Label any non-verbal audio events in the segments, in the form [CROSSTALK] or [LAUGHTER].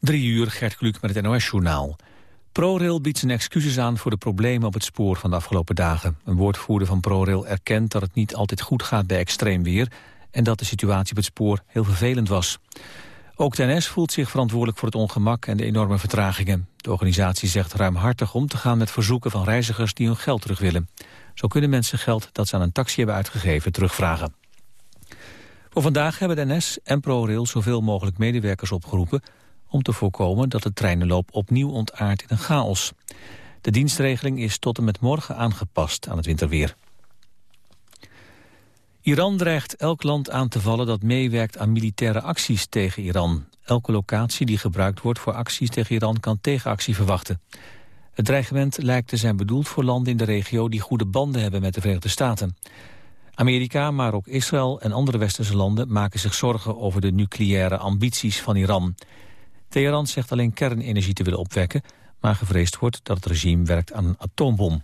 Drie uur, Gert Kluk met het NOS-journaal. ProRail biedt zijn excuses aan voor de problemen op het spoor van de afgelopen dagen. Een woordvoerder van ProRail erkent dat het niet altijd goed gaat bij extreem weer... en dat de situatie op het spoor heel vervelend was. Ook de NS voelt zich verantwoordelijk voor het ongemak en de enorme vertragingen. De organisatie zegt ruimhartig om te gaan met verzoeken van reizigers die hun geld terug willen. Zo kunnen mensen geld dat ze aan een taxi hebben uitgegeven terugvragen. Voor vandaag hebben de NS en ProRail zoveel mogelijk medewerkers opgeroepen om te voorkomen dat de treinenloop opnieuw ontaart in een chaos. De dienstregeling is tot en met morgen aangepast aan het winterweer. Iran dreigt elk land aan te vallen dat meewerkt aan militaire acties tegen Iran. Elke locatie die gebruikt wordt voor acties tegen Iran kan tegenactie verwachten. Het dreigement lijkt te zijn bedoeld voor landen in de regio die goede banden hebben met de Verenigde Staten. Amerika, maar ook Israël en andere westerse landen maken zich zorgen over de nucleaire ambities van Iran. Teheran zegt alleen kernenergie te willen opwekken, maar gevreesd wordt dat het regime werkt aan een atoombom.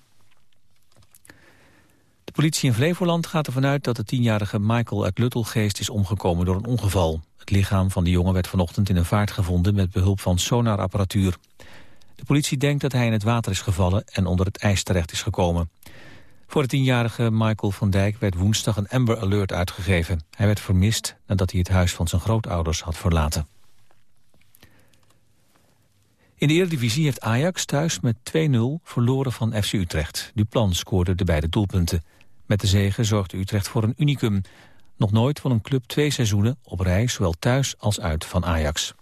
De politie in Flevoland gaat ervan uit dat de tienjarige Michael uit Luttelgeest is omgekomen door een ongeval. Het lichaam van de jongen werd vanochtend in een vaart gevonden met behulp van sonarapparatuur. De politie denkt dat hij in het water is gevallen en onder het ijs terecht is gekomen. Voor de tienjarige Michael van Dijk werd woensdag een Amber Alert uitgegeven. Hij werd vermist nadat hij het huis van zijn grootouders had verlaten. In de Eredivisie heeft Ajax thuis met 2-0 verloren van FC Utrecht. Duplan scoorde de beide doelpunten. Met de zege zorgde Utrecht voor een unicum. Nog nooit van een club twee seizoenen op rij, zowel thuis als uit van Ajax.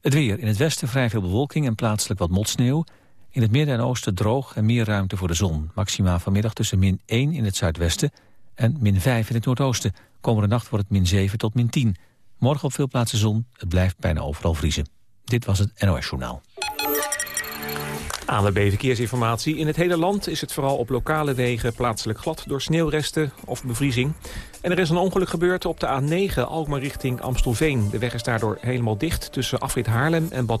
Het weer. In het westen vrij veel bewolking en plaatselijk wat motsneeuw. In het midden en oosten droog en meer ruimte voor de zon. Maxima vanmiddag tussen min 1 in het zuidwesten en min 5 in het noordoosten. Komende nacht wordt het min 7 tot min 10. Morgen op veel plaatsen zon. Het blijft bijna overal vriezen. Dit was het NOS Journaal. ANWB Verkeersinformatie. In het hele land is het vooral op lokale wegen plaatselijk glad door sneeuwresten of bevriezing. En er is een ongeluk gebeurd op de A9 Alkmaar richting Amstelveen. De weg is daardoor helemaal dicht tussen Afrit Haarlem en Bad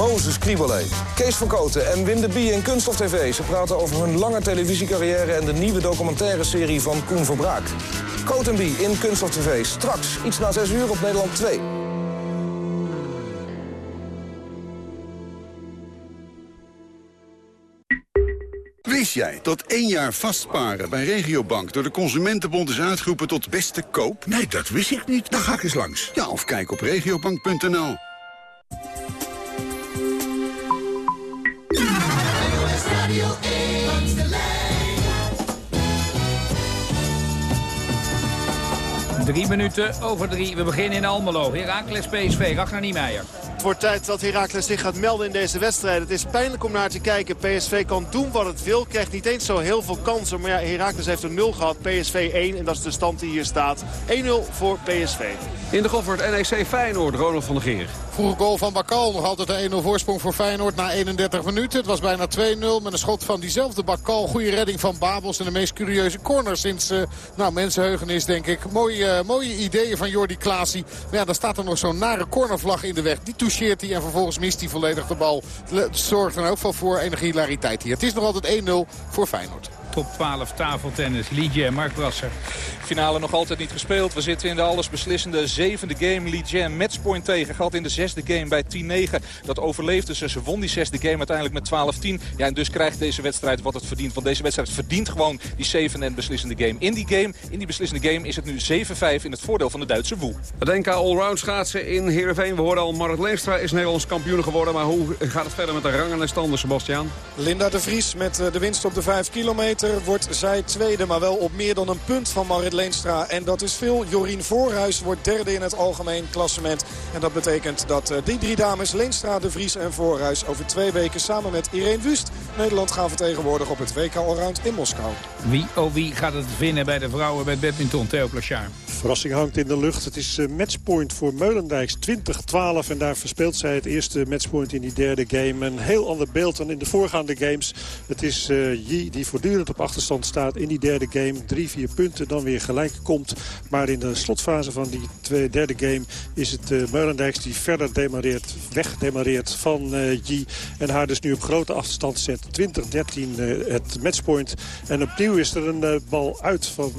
Mozes Kriebelé, Kees van Koten en Wim de Bie in Kunststof TV. Ze praten over hun lange televisiecarrière en de nieuwe documentaire serie van Koen Verbraak. Coat en Bie in Kunststof TV. Straks, iets na 6 uur op Nederland 2. Wist jij dat één jaar vastparen bij Regiobank door de Consumentenbond is uitgeroepen tot beste koop? Nee, dat wist ik niet. Dan ga ik eens langs. Ja, of kijk op regiobank.nl. Drie minuten over drie. We beginnen in Almelo. Heracles PSV. Ragnar Niemeyer. Het wordt tijd dat Heracles zich gaat melden in deze wedstrijd. Het is pijnlijk om naar te kijken. PSV kan doen wat het wil. Krijgt niet eens zo heel veel kansen. Maar ja, Heracles heeft er 0 gehad. PSV 1. En dat is de stand die hier staat. 1-0 voor PSV. In de Goffert NEC Feyenoord. Ronald van der Geer. Vroege goal van Bakal. Nog altijd een 1-0 voorsprong voor Feyenoord na 31 minuten. Het was bijna 2-0 met een schot van diezelfde Bakal. Goede redding van Babels. En de meest curieuze corner sinds uh, nou, mensenheugenis denk ik. Mooie, uh, mooie ideeën van Jordi Klaasie. Maar ja, dan staat er nog zo'n nare cornervlag in de weg. Die toucheert hij en vervolgens mist hij volledig de bal. Het zorgt er ook wel voor enige hilariteit hier. Het is nog altijd 1-0 voor Feyenoord top 12 tafeltennis. Liedje, Mark Brasser. Finale nog altijd niet gespeeld. We zitten in de allesbeslissende zevende game. Liedje matchpoint tegen. Gehad in de zesde game bij 10-9. Dat overleefde ze. Ze won die zesde game uiteindelijk met 12-10. Ja, en dus krijgt deze wedstrijd wat het verdient. Want deze wedstrijd verdient gewoon die zevende en beslissende game. In die game, in die beslissende game, is het nu 7-5 in het voordeel van de Duitse Woe. Het NK Allround schaatsen in Heerenveen. We hoorden al, Marit Leenstra is Nederlands kampioen geworden. Maar hoe gaat het verder met de rangen en standen, Sebastian? Linda de Vries met eh, de winst op de 5 kilometer wordt zij tweede. Maar wel op meer dan een punt van Marit Leenstra. En dat is veel. Jorien Voorhuis wordt derde in het algemeen klassement. En dat betekent dat eh, die drie dames, Leenstra, De Vries en Voorhuis... over twee weken samen met Irene Wust Nederland gaan vertegenwoordigen op het WK Allround in Moskou. Wie, oh wie gaat het winnen bij de vrouwen bij badminton, Theo Plachard? verrassing hangt in de lucht. Het is uh, matchpoint voor Meulendijks 2012. En daar verspeelt zij het eerste matchpoint in die derde game. Een heel ander beeld dan in de voorgaande games. Het is uh, Yi die voortdurend op achterstand staat in die derde game. Drie, vier punten, dan weer gelijk komt. Maar in de slotfase van die twee, derde game is het uh, die verder demareert, wegdemareert van Yi. En haar dus nu op grote afstand zet. 20-13 het matchpoint. En opnieuw is er een bal uit van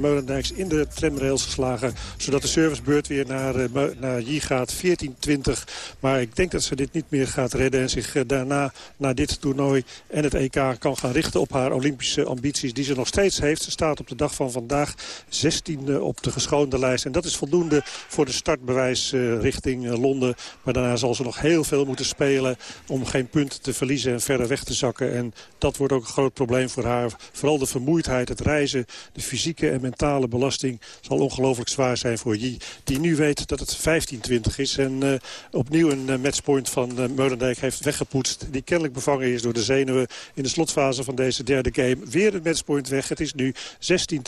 Meulendijks in de tramrails geslagen. Zodat de servicebeurt weer naar, uh, naar Yi gaat. 14-20. Maar ik denk dat ze dit niet meer gaat redden. En zich uh, daarna naar dit toernooi en het EK kan gaan richten op haar Olympische ambities. Die ze nog steeds heeft. Ze staat op de dag van vandaag 16e op de geschoonde lijst. En dat is voldoende voor de startbewijs uh, richting Londen. Maar daarna zal ze nog heel veel moeten spelen om geen punten te verliezen en verder weg te zakken. En dat wordt ook een groot probleem voor haar. Vooral de vermoeidheid, het reizen, de fysieke en mentale belasting zal ongelooflijk zwaar zijn voor Yi. Die nu weet dat het 15-20 is. En uh, opnieuw een matchpoint van uh, heeft weggepoetst. Die kennelijk bevangen is door de zenuwen in de slotfase van deze derde game. Weer een matchpoint weg. Het is nu 16-20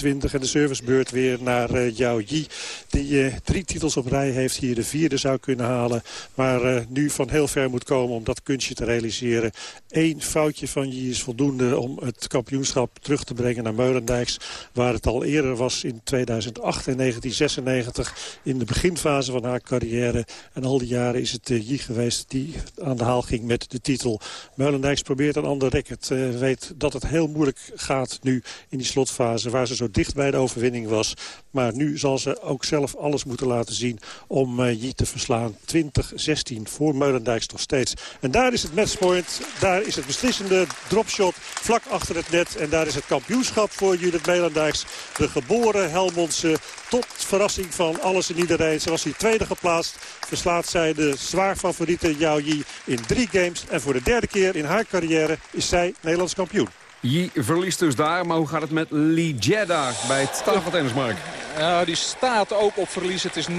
en de servicebeurt weer naar Yao Yi. Die drie titels op rij heeft. Hier de vierde zou kunnen halen. Maar nu van heel ver moet komen om dat kunstje te realiseren. Eén foutje van Yi is voldoende om het kampioenschap terug te brengen naar Meulendijks. Waar het al eerder was in 2008 en 1996 in de beginfase van haar carrière. En al die jaren is het uh, Yi geweest die aan de haal ging met de titel. Meulendijks probeert een ander record. Uh, weet dat het heel moeilijk gaat nu in die slotfase waar ze zo dicht bij de overwinning was. Maar nu zal ze ook zelf alles moeten laten zien om uh, Yi te verslaan. 20-16 voor Meulendijks nog steeds. En daar is het matchpoint. Daar is het beslissende dropshot vlak achter het net. En daar is het kampioenschap voor Judith Meulendijks. De geboren Helmondse tot verrassing van alles en iedereen. Ze was hier tweede geplaatst. Verslaat zij de zwaar favoriete Yao Yi in drie games. En voor de derde keer in haar carrière is zij Nederlands kampioen. Yi verliest dus daar, maar hoe gaat het met Lee Jeddah bij het tafeltennismark? Uh, die staat ook op verlies. Het is 9-6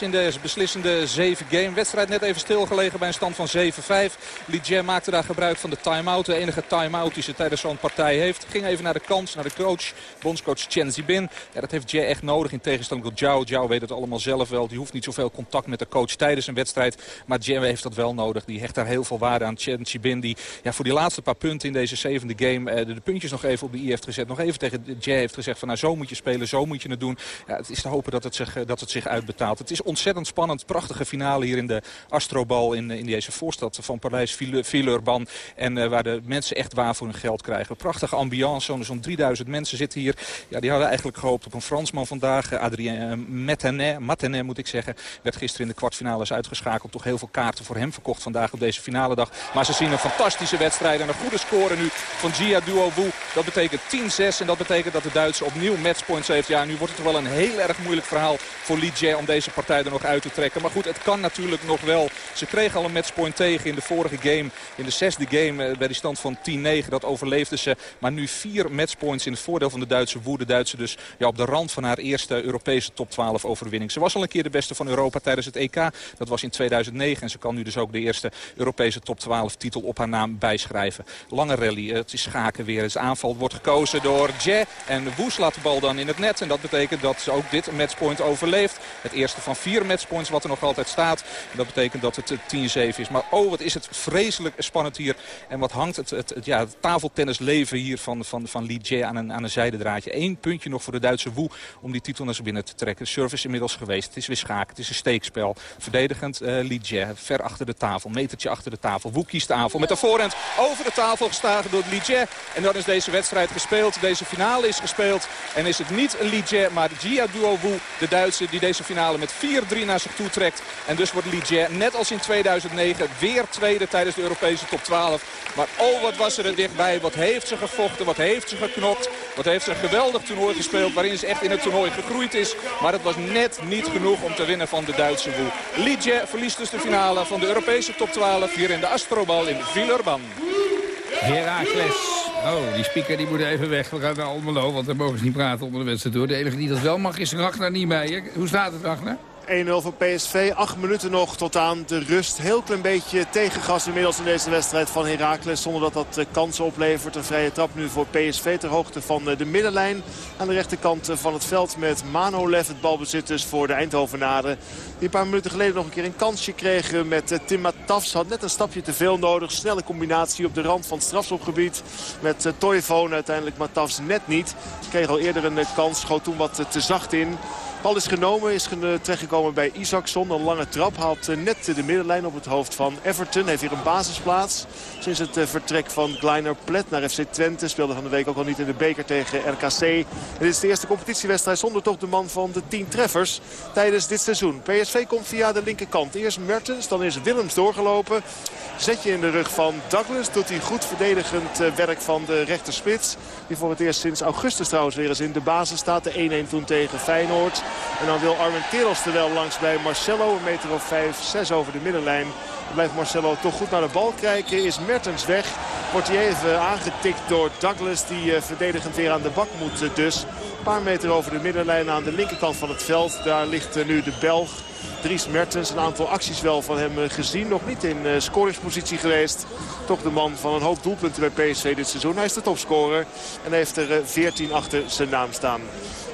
in de beslissende 7 game. Wedstrijd net even stilgelegen bij een stand van 7-5. Li Jie maakte daar gebruik van de time-out. De enige time-out die ze tijdens zo'n partij heeft. Ging even naar de kant, naar de coach, bondscoach Chen Zibin. Ja, dat heeft Jie echt nodig in tegenstelling tot Zhao. Zhao weet het allemaal zelf wel. Die hoeft niet zoveel contact met de coach tijdens een wedstrijd. Maar Jie heeft dat wel nodig. Die hecht daar heel veel waarde aan. Chen Zibin die ja, voor die laatste paar punten in deze zevende game... Eh, de, puntjes nog even op de i heeft gezet. Nog even tegen Jie heeft gezegd van nou zo moet je spelen, zo moet je het doen. Ja, het is te hopen dat het, zich, dat het zich uitbetaalt. Het is ontzettend spannend. Prachtige finale hier in de Astrobal in, in deze voorstad van Parijs, Villeurban. En waar de mensen echt waar voor hun geld krijgen. Prachtige ambiance. Zo'n zo 3000 mensen zitten hier. Ja, die hadden eigenlijk gehoopt op een Fransman vandaag. Adrien Matenet, Matenet moet ik zeggen. Werd gisteren in de kwartfinales uitgeschakeld. Toch heel veel kaarten voor hem verkocht vandaag op deze finale dag. Maar ze zien een fantastische wedstrijd en een goede score nu van Gia Duo Wu. Dat betekent 10-6 en dat betekent dat de Duitse opnieuw matchpoints heeft. Ja, nu wordt het wel een heel erg moeilijk verhaal voor Li Jie om deze partij er nog uit te trekken. Maar goed, het kan natuurlijk nog wel. Ze kregen al een matchpoint tegen in de vorige game. In de zesde game eh, bij die stand van 10-9. Dat overleefden ze. Maar nu vier matchpoints in het voordeel van de Duitse woede. Duitse dus ja, op de rand van haar eerste Europese top 12 overwinning. Ze was al een keer de beste van Europa tijdens het EK. Dat was in 2009. En ze kan nu dus ook de eerste Europese top 12 titel op haar naam bijschrijven. Lange rally. Het is schaken weer. Het aanval wordt gekozen door Jie. En Woes laat de bal dan in het net. En dat betekent dat ze ook dit matchpoint overleeft. Het eerste van vier matchpoints wat er nog altijd staat. En dat betekent dat het 10-7 is. Maar oh, wat is het vreselijk spannend hier. En wat hangt het, het, ja, het tafeltennisleven hier van, van, van Li Jie aan een, aan een zijdendraadje. Eén puntje nog voor de Duitse Woe om die titel naar ze binnen te trekken. Service inmiddels geweest. Het is weer schaak. Het is een steekspel. Verdedigend uh, Li Jie. Ver achter de tafel. Metertje achter de tafel. Woe kiest de aanval. Met de voorhand over de tafel gestagen door Li Jie. En dan is deze wedstrijd gespeeld. Deze finale is gespeeld. En is het niet Li Jie, maar Jia Duo Wu, de Duitse, die deze finale met 4-3 naar zich toe trekt. En dus wordt Li Jie, net als in 2009, weer tweede tijdens de Europese top 12. Maar oh, wat was er er dichtbij. Wat heeft ze gevochten, wat heeft ze geknokt. Wat heeft ze een geweldig toernooi gespeeld, waarin ze echt in het toernooi gegroeid is. Maar het was net niet genoeg om te winnen van de Duitse Wu. Li Jie verliest dus de finale van de Europese top 12 hier in de Astrobal in Villeurban. Herakles. Oh, die speaker die moet even weg. We gaan naar Almelo, want daar mogen ze niet praten onder de wedstrijd door. De enige die dat wel mag is Ragnar Niemeyer. Hoe staat het, Ragnar? 1-0 voor PSV. Acht minuten nog tot aan de rust. Heel klein beetje tegengas inmiddels in deze wedstrijd van Heracles. Zonder dat dat eh, kansen oplevert. Een vrije trap nu voor PSV ter hoogte van eh, de middenlijn. Aan de rechterkant eh, van het veld met Manolev. Het balbezit dus voor de Eindhovenaren. Die een paar minuten geleden nog een keer een kansje kregen met Tim Matafs. Had net een stapje te veel nodig. Snelle combinatie op de rand van het strafschopgebied. Met Toivonen uiteindelijk Matafs net niet. Kreeg al eerder een kans. Schoot toen wat te zacht in. Bal is genomen, is terechtgekomen bij Isaacson. Een lange trap haalt eh, net de middenlijn op het hoofd van Everton. Heeft hier een basisplaats sinds het eh, vertrek van Kleiner Plet naar FC Twente. Speelde van de week ook al niet in de beker tegen RKC. dit is de eerste competitiewedstrijd zonder toch de man van de 10 treffers tijdens dit seizoen. PSV komt via de linkerkant. Eerst Mertens, dan is Willems doorgelopen. Zetje in de rug van Douglas. Doet hij goed verdedigend eh, werk van de rechterspits. Die voor het eerst sinds augustus trouwens weer eens in de basis staat. De 1-1 toen tegen Feyenoord. En dan wil Armin Teros er wel langs bij Marcelo. Een meter of 5, 6 over de middenlijn. Dan blijft Marcelo toch goed naar de bal kijken. Is Mertens weg. Wordt hij even aangetikt door Douglas. Die uh, verdedigend weer aan de bak moet uh, dus. Een paar meter over de middenlijn aan de linkerkant van het veld. Daar ligt uh, nu de Belg. Dries Mertens. Een aantal acties wel van hem gezien. Nog niet in scoringspositie geweest. Toch de man van een hoop doelpunten bij PSV dit seizoen. Hij is de topscorer. En heeft er 14 achter zijn naam staan.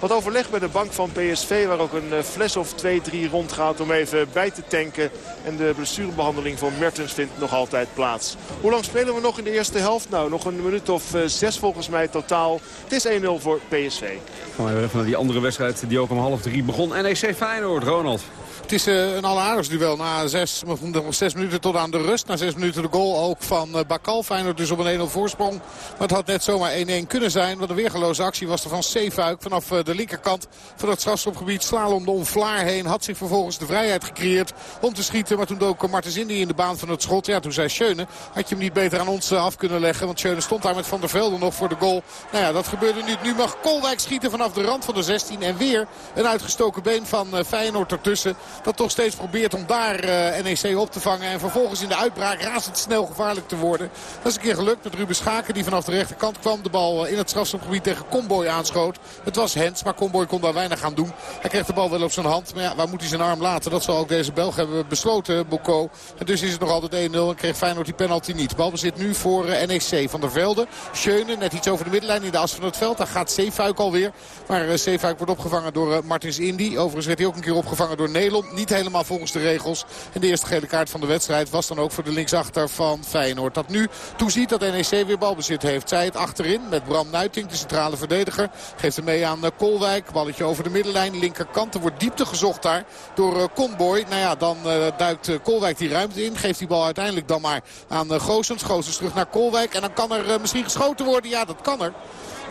Wat overleg bij de bank van PSV waar ook een fles of 2-3 rondgaat om even bij te tanken. En de blessurebehandeling van Mertens vindt nog altijd plaats. Hoe lang spelen we nog in de eerste helft? Nou, nog een minuut of zes volgens mij totaal. Het is 1-0 voor PSV. Gaan we even naar die andere wedstrijd die ook om half drie begon. NEC Feyenoord, Ronald. Het is uh, een alleraardigs duel. Na zes, zes minuten tot aan de rust. Na zes minuten de goal ook van uh, Bakal. Feyenoord dus op een 1-0 voorsprong. Maar het had net zomaar 1-1 kunnen zijn. Wat een weergeloze actie was er van Zeefuik. Vanaf uh, de linkerkant van het strafschopgebied. Slalom de Vlaar heen. Had zich vervolgens de vrijheid gecreëerd om te schieten. Maar toen dook Martens Indy in de baan van het schot. Ja, toen zei Schöne. Had je hem niet beter aan ons af kunnen leggen. Want Schöne stond daar met Van der Velde nog voor de goal. Nou ja, dat gebeurde niet. Nu mag Kolwijk schieten vanaf de rand van de 16. En weer een uitgestoken been van Feyenoord ertussen. Dat toch steeds probeert om daar uh, NEC op te vangen. En vervolgens in de uitbraak razendsnel gevaarlijk te worden. Dat is een keer gelukt met Ruben Schaken die vanaf de rechterkant kwam. De bal in het strafschopgebied tegen Comboy aanschoot. Het was Hens, maar Comboy kon daar weinig aan doen. Hij kreeg de bal wel op zijn hand. Maar ja, waar moet hij zijn arm laten? Dat zal ook deze Belg hebben besloten, Boko. En dus is het nog altijd 1-0 en kreeg Feyenoord die penalty niet. Balbezit nu voor uh, NEC van der Velde. Schöne net iets over de middenlijn in de as van het veld. Daar gaat Zeefuik alweer. Maar Zeefuik wordt opgevangen door Martins Indy. Overigens werd hij ook een keer opgevangen door Niet helemaal volgens de regels. En de eerste gele kaart van de wedstrijd was dan ook voor de linksachter van Feyenoord. Dat nu toeziet dat NEC weer balbezit heeft. Zij het achterin met Bram Nuiting, de centrale verdediger. Geeft hem mee aan eh, Kolwijk. Balletje over de middenlijn, linkerkant. Er wordt diepte gezocht daar door uh, Comboy. Nou ja, dan uh, duikt Kolwijk die ruimte in. Geeft die bal uiteindelijk dan maar aan Goosens. Goosens terug naar Kolwijk. En dan kan er misschien geschoten worden. Ja, dat kan er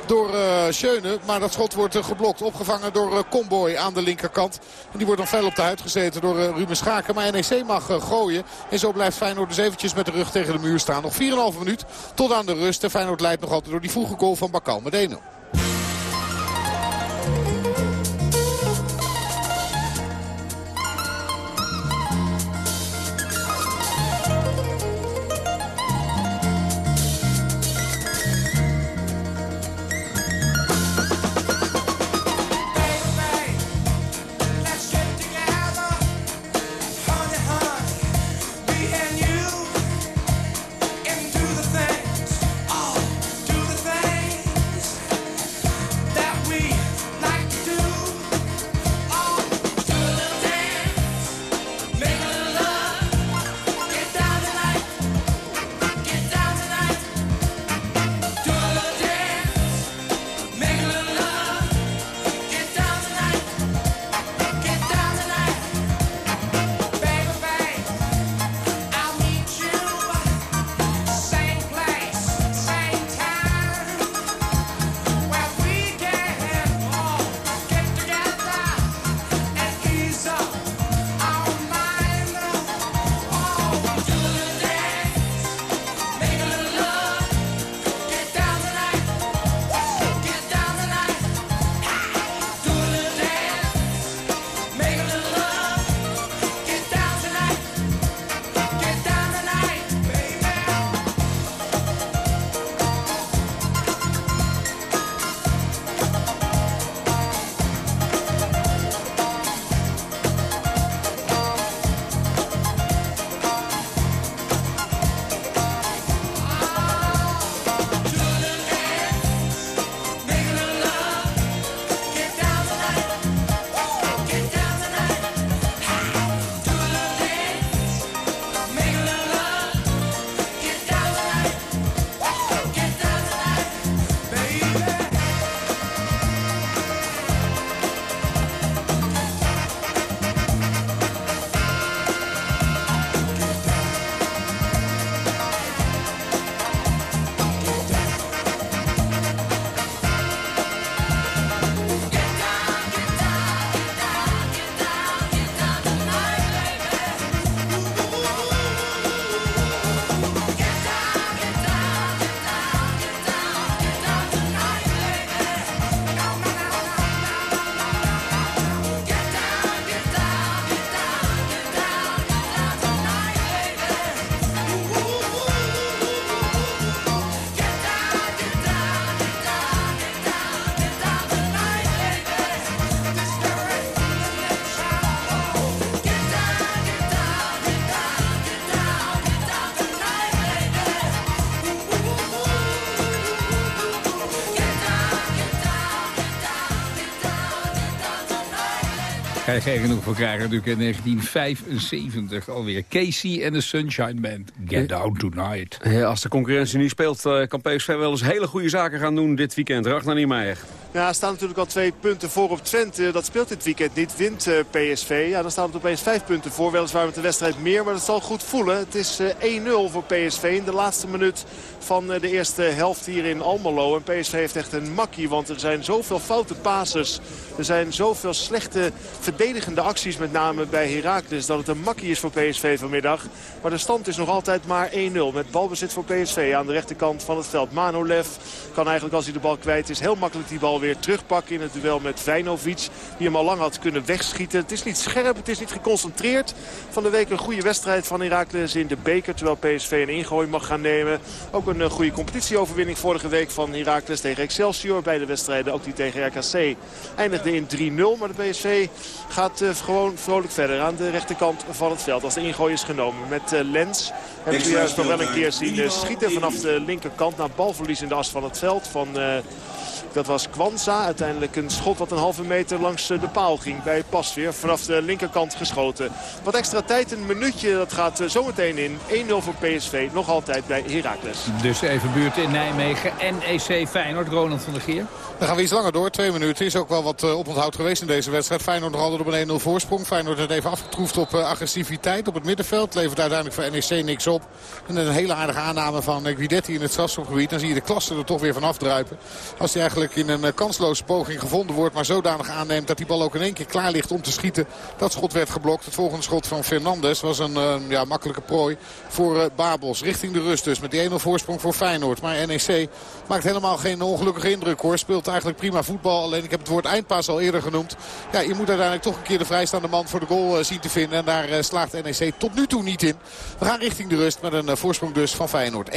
door uh, Schöne. Maar dat schot wordt uh, geblokt. Opgevangen door uh, Comboy aan de linkerkant. En die wordt dan fel op de huid gezeten door Ruben Schaken. Maar NEC mag gooien. En zo blijft Feyenoord dus eventjes met de rug tegen de muur staan. Nog 4,5 minuut tot aan de rust. En Feyenoord leidt nog altijd door die vroege goal van Bakal 1-0. Ga je geen genoeg voor krijgen natuurlijk in 1975 alweer. Casey en de Sunshine Band. Get down tonight. Ja, als de concurrentie niet speelt, eh, kan PSV wel eens hele goede zaken gaan doen dit weekend. Ragnar Niemeyer. Ja, er staan natuurlijk al twee punten voor op Twente. Dat speelt dit weekend niet. Wint uh, PSV. Ja, dan staat het opeens vijf punten voor. Weliswaar met de wedstrijd meer, maar dat zal goed voelen. Het is uh, 1-0 voor PSV in de laatste minuut van de eerste helft hier in Almelo. En PSV heeft echt een makkie, want er zijn zoveel foute passes. Er zijn zoveel slechte verdedigende acties, met name bij Heracles. Dat het een makkie is voor PSV vanmiddag. Maar de stand is nog altijd maar 1-0. Met balbezit voor PSV aan de rechterkant van het veld. Manolev kan eigenlijk als hij de bal kwijt is heel makkelijk die bal weer terugpakken in het duel met Vijnovic. Die hem al lang had kunnen wegschieten. Het is niet scherp, het is niet geconcentreerd. Van de week een goede wedstrijd van Heracles in de beker. Terwijl PSV een ingooi mag gaan nemen. Ook een eh, goede competitieoverwinning vorige week van Heracles tegen Excelsior. Beide wedstrijden, ook die tegen RKC, eindigde in 3-0. Maar de PSV gaat uh, gewoon vrolijk verder aan de rechterkant van het veld. Als de ingooi is genomen met uh, Lens. En we juist nog wel een keer zien schieten vanaf de linkerkant naar balverlies in de as van het veld van... Dat was Kwanza. Uiteindelijk een schot wat een halve meter langs de paal ging bij Pasveer. Vanaf de linkerkant geschoten. Wat extra tijd, een minuutje. Dat gaat zometeen in. 1-0 voor PSV. Nog altijd bij Heracles. Dus even buurt in Nijmegen. NEC Feyenoord. Ronald van der Geer. Dan gaan we iets langer door. Twee minuten is ook wel wat uh, oponthoud geweest in deze wedstrijd. Feyenoord nog altijd op een 1-0 voorsprong. Feyenoord heeft even afgetroefd op uh, agressiviteit op het middenveld. Levert uiteindelijk voor NEC niks op. En een hele aardige aanname van Guidetti in het strafschopgebied. Dan zie je de klasse er toch weer van afdruipen. Als hij eigenlijk in een kansloze poging gevonden wordt. Maar zodanig aanneemt dat die bal ook in één keer klaar ligt om te schieten. Dat schot werd geblokt. Het volgende schot van Fernandes was een ja, makkelijke prooi voor Babels. Richting de rust dus met die 1-0 voorsprong voor Feyenoord. Maar NEC maakt helemaal geen ongelukkige indruk hoor. Speelt eigenlijk prima voetbal. Alleen ik heb het woord eindpaas al eerder genoemd. Ja, je moet uiteindelijk toch een keer de vrijstaande man voor de goal zien te vinden. En daar slaagt NEC tot nu toe niet in. We gaan richting de met een uh, voorsprong dus van Feyenoord 1-0.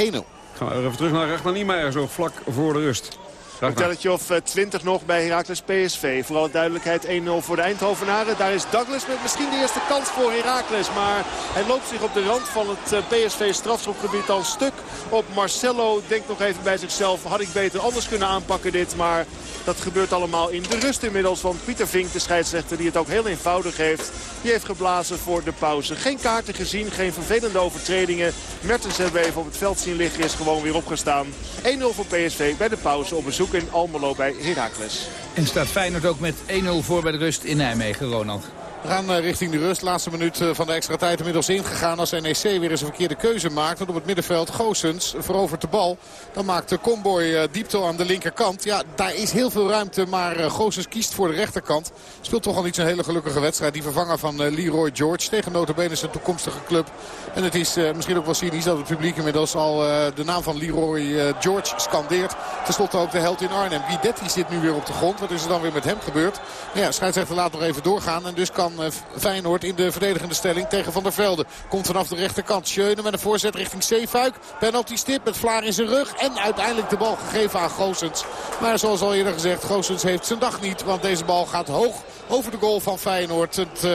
Gaan we even terug naar Ragnar Niemeyer zo vlak voor de rust. Een telletje of 20 nog bij Heracles PSV. Vooral duidelijkheid 1-0 voor de Eindhovenaren. Daar is Douglas met misschien de eerste kans voor Heracles. Maar hij loopt zich op de rand van het PSV strafschopgebied al stuk op Marcelo. Denkt nog even bij zichzelf. Had ik beter anders kunnen aanpakken dit. Maar dat gebeurt allemaal in de rust inmiddels. Want Pieter Vink, de scheidsrechter die het ook heel eenvoudig heeft. Die heeft geblazen voor de pauze. Geen kaarten gezien, geen vervelende overtredingen. Mertens hebben we even op het veld zien liggen. Is gewoon weer opgestaan. 1-0 voor PSV bij de pauze op bezoek in Almelo bij Heracles. En staat Feyenoord ook met 1-0 voor bij de rust in Nijmegen, Ronald. We gaan richting de rust. Laatste minuut van de extra tijd inmiddels ingegaan. Als NEC weer eens een verkeerde keuze maakt. Want op het middenveld Goosens verovert de bal. Dan maakt de Comboy diepte aan de linkerkant. Ja, daar is heel veel ruimte. Maar Goosens kiest voor de rechterkant. Speelt toch al niet zo'n hele gelukkige wedstrijd. Die vervanger van Leroy George. Tegen notabene zijn toekomstige club. En het is misschien ook wel cynisch dat het publiek inmiddels al de naam van Leroy George scandeert. Ten slotte ook de held in Arnhem. Guidetti zit nu weer op de grond. Wat is er dan weer met hem gebeurd? Ja, scheidsrechter laat nog even doorgaan. En dus kan Feyenoord in de verdedigende stelling tegen Van der Velde. Komt vanaf de rechterkant. Schöne met een voorzet richting Zeefuik. Penalty stip met Vlaar in zijn rug. En uiteindelijk de bal gegeven aan Goosens. Maar zoals al eerder gezegd, Goosens heeft zijn dag niet. Want deze bal gaat hoog over de goal van Feyenoord. Het uh,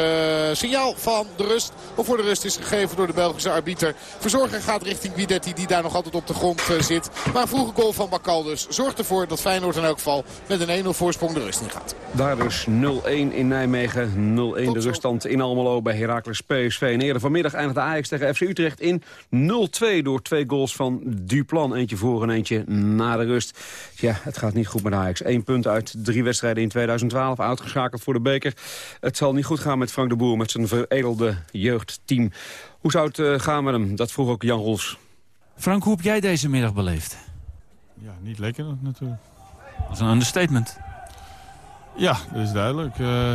signaal van de rust, of voor de rust is gegeven door de Belgische arbiter. Verzorger gaat richting Guidetti die daar nog altijd op de grond uh, zit. Maar een vroege goal van Bakal dus zorgt ervoor dat Feyenoord in elk geval met een 1-0 voorsprong de rust in gaat. Daar dus 0-1 in Nijmegen, 0-1 de ruststand in Almelo bij Heracles PSV. En eerder vanmiddag eindigde Ajax tegen FC Utrecht in 0-2 door twee goals van Duplan. Eentje voor en eentje na de rust. Ja, het gaat niet goed met Ajax. Eén punt uit drie wedstrijden in 2012, uitgeschakeld voor de beker. Het zal niet goed gaan met Frank de Boer, met zijn veredelde jeugdteam. Hoe zou het uh, gaan met hem? Dat vroeg ook Jan Roels. Frank, hoe heb jij deze middag beleefd? Ja, niet lekker natuurlijk. Dat is een understatement. Ja, dat is duidelijk. Uh,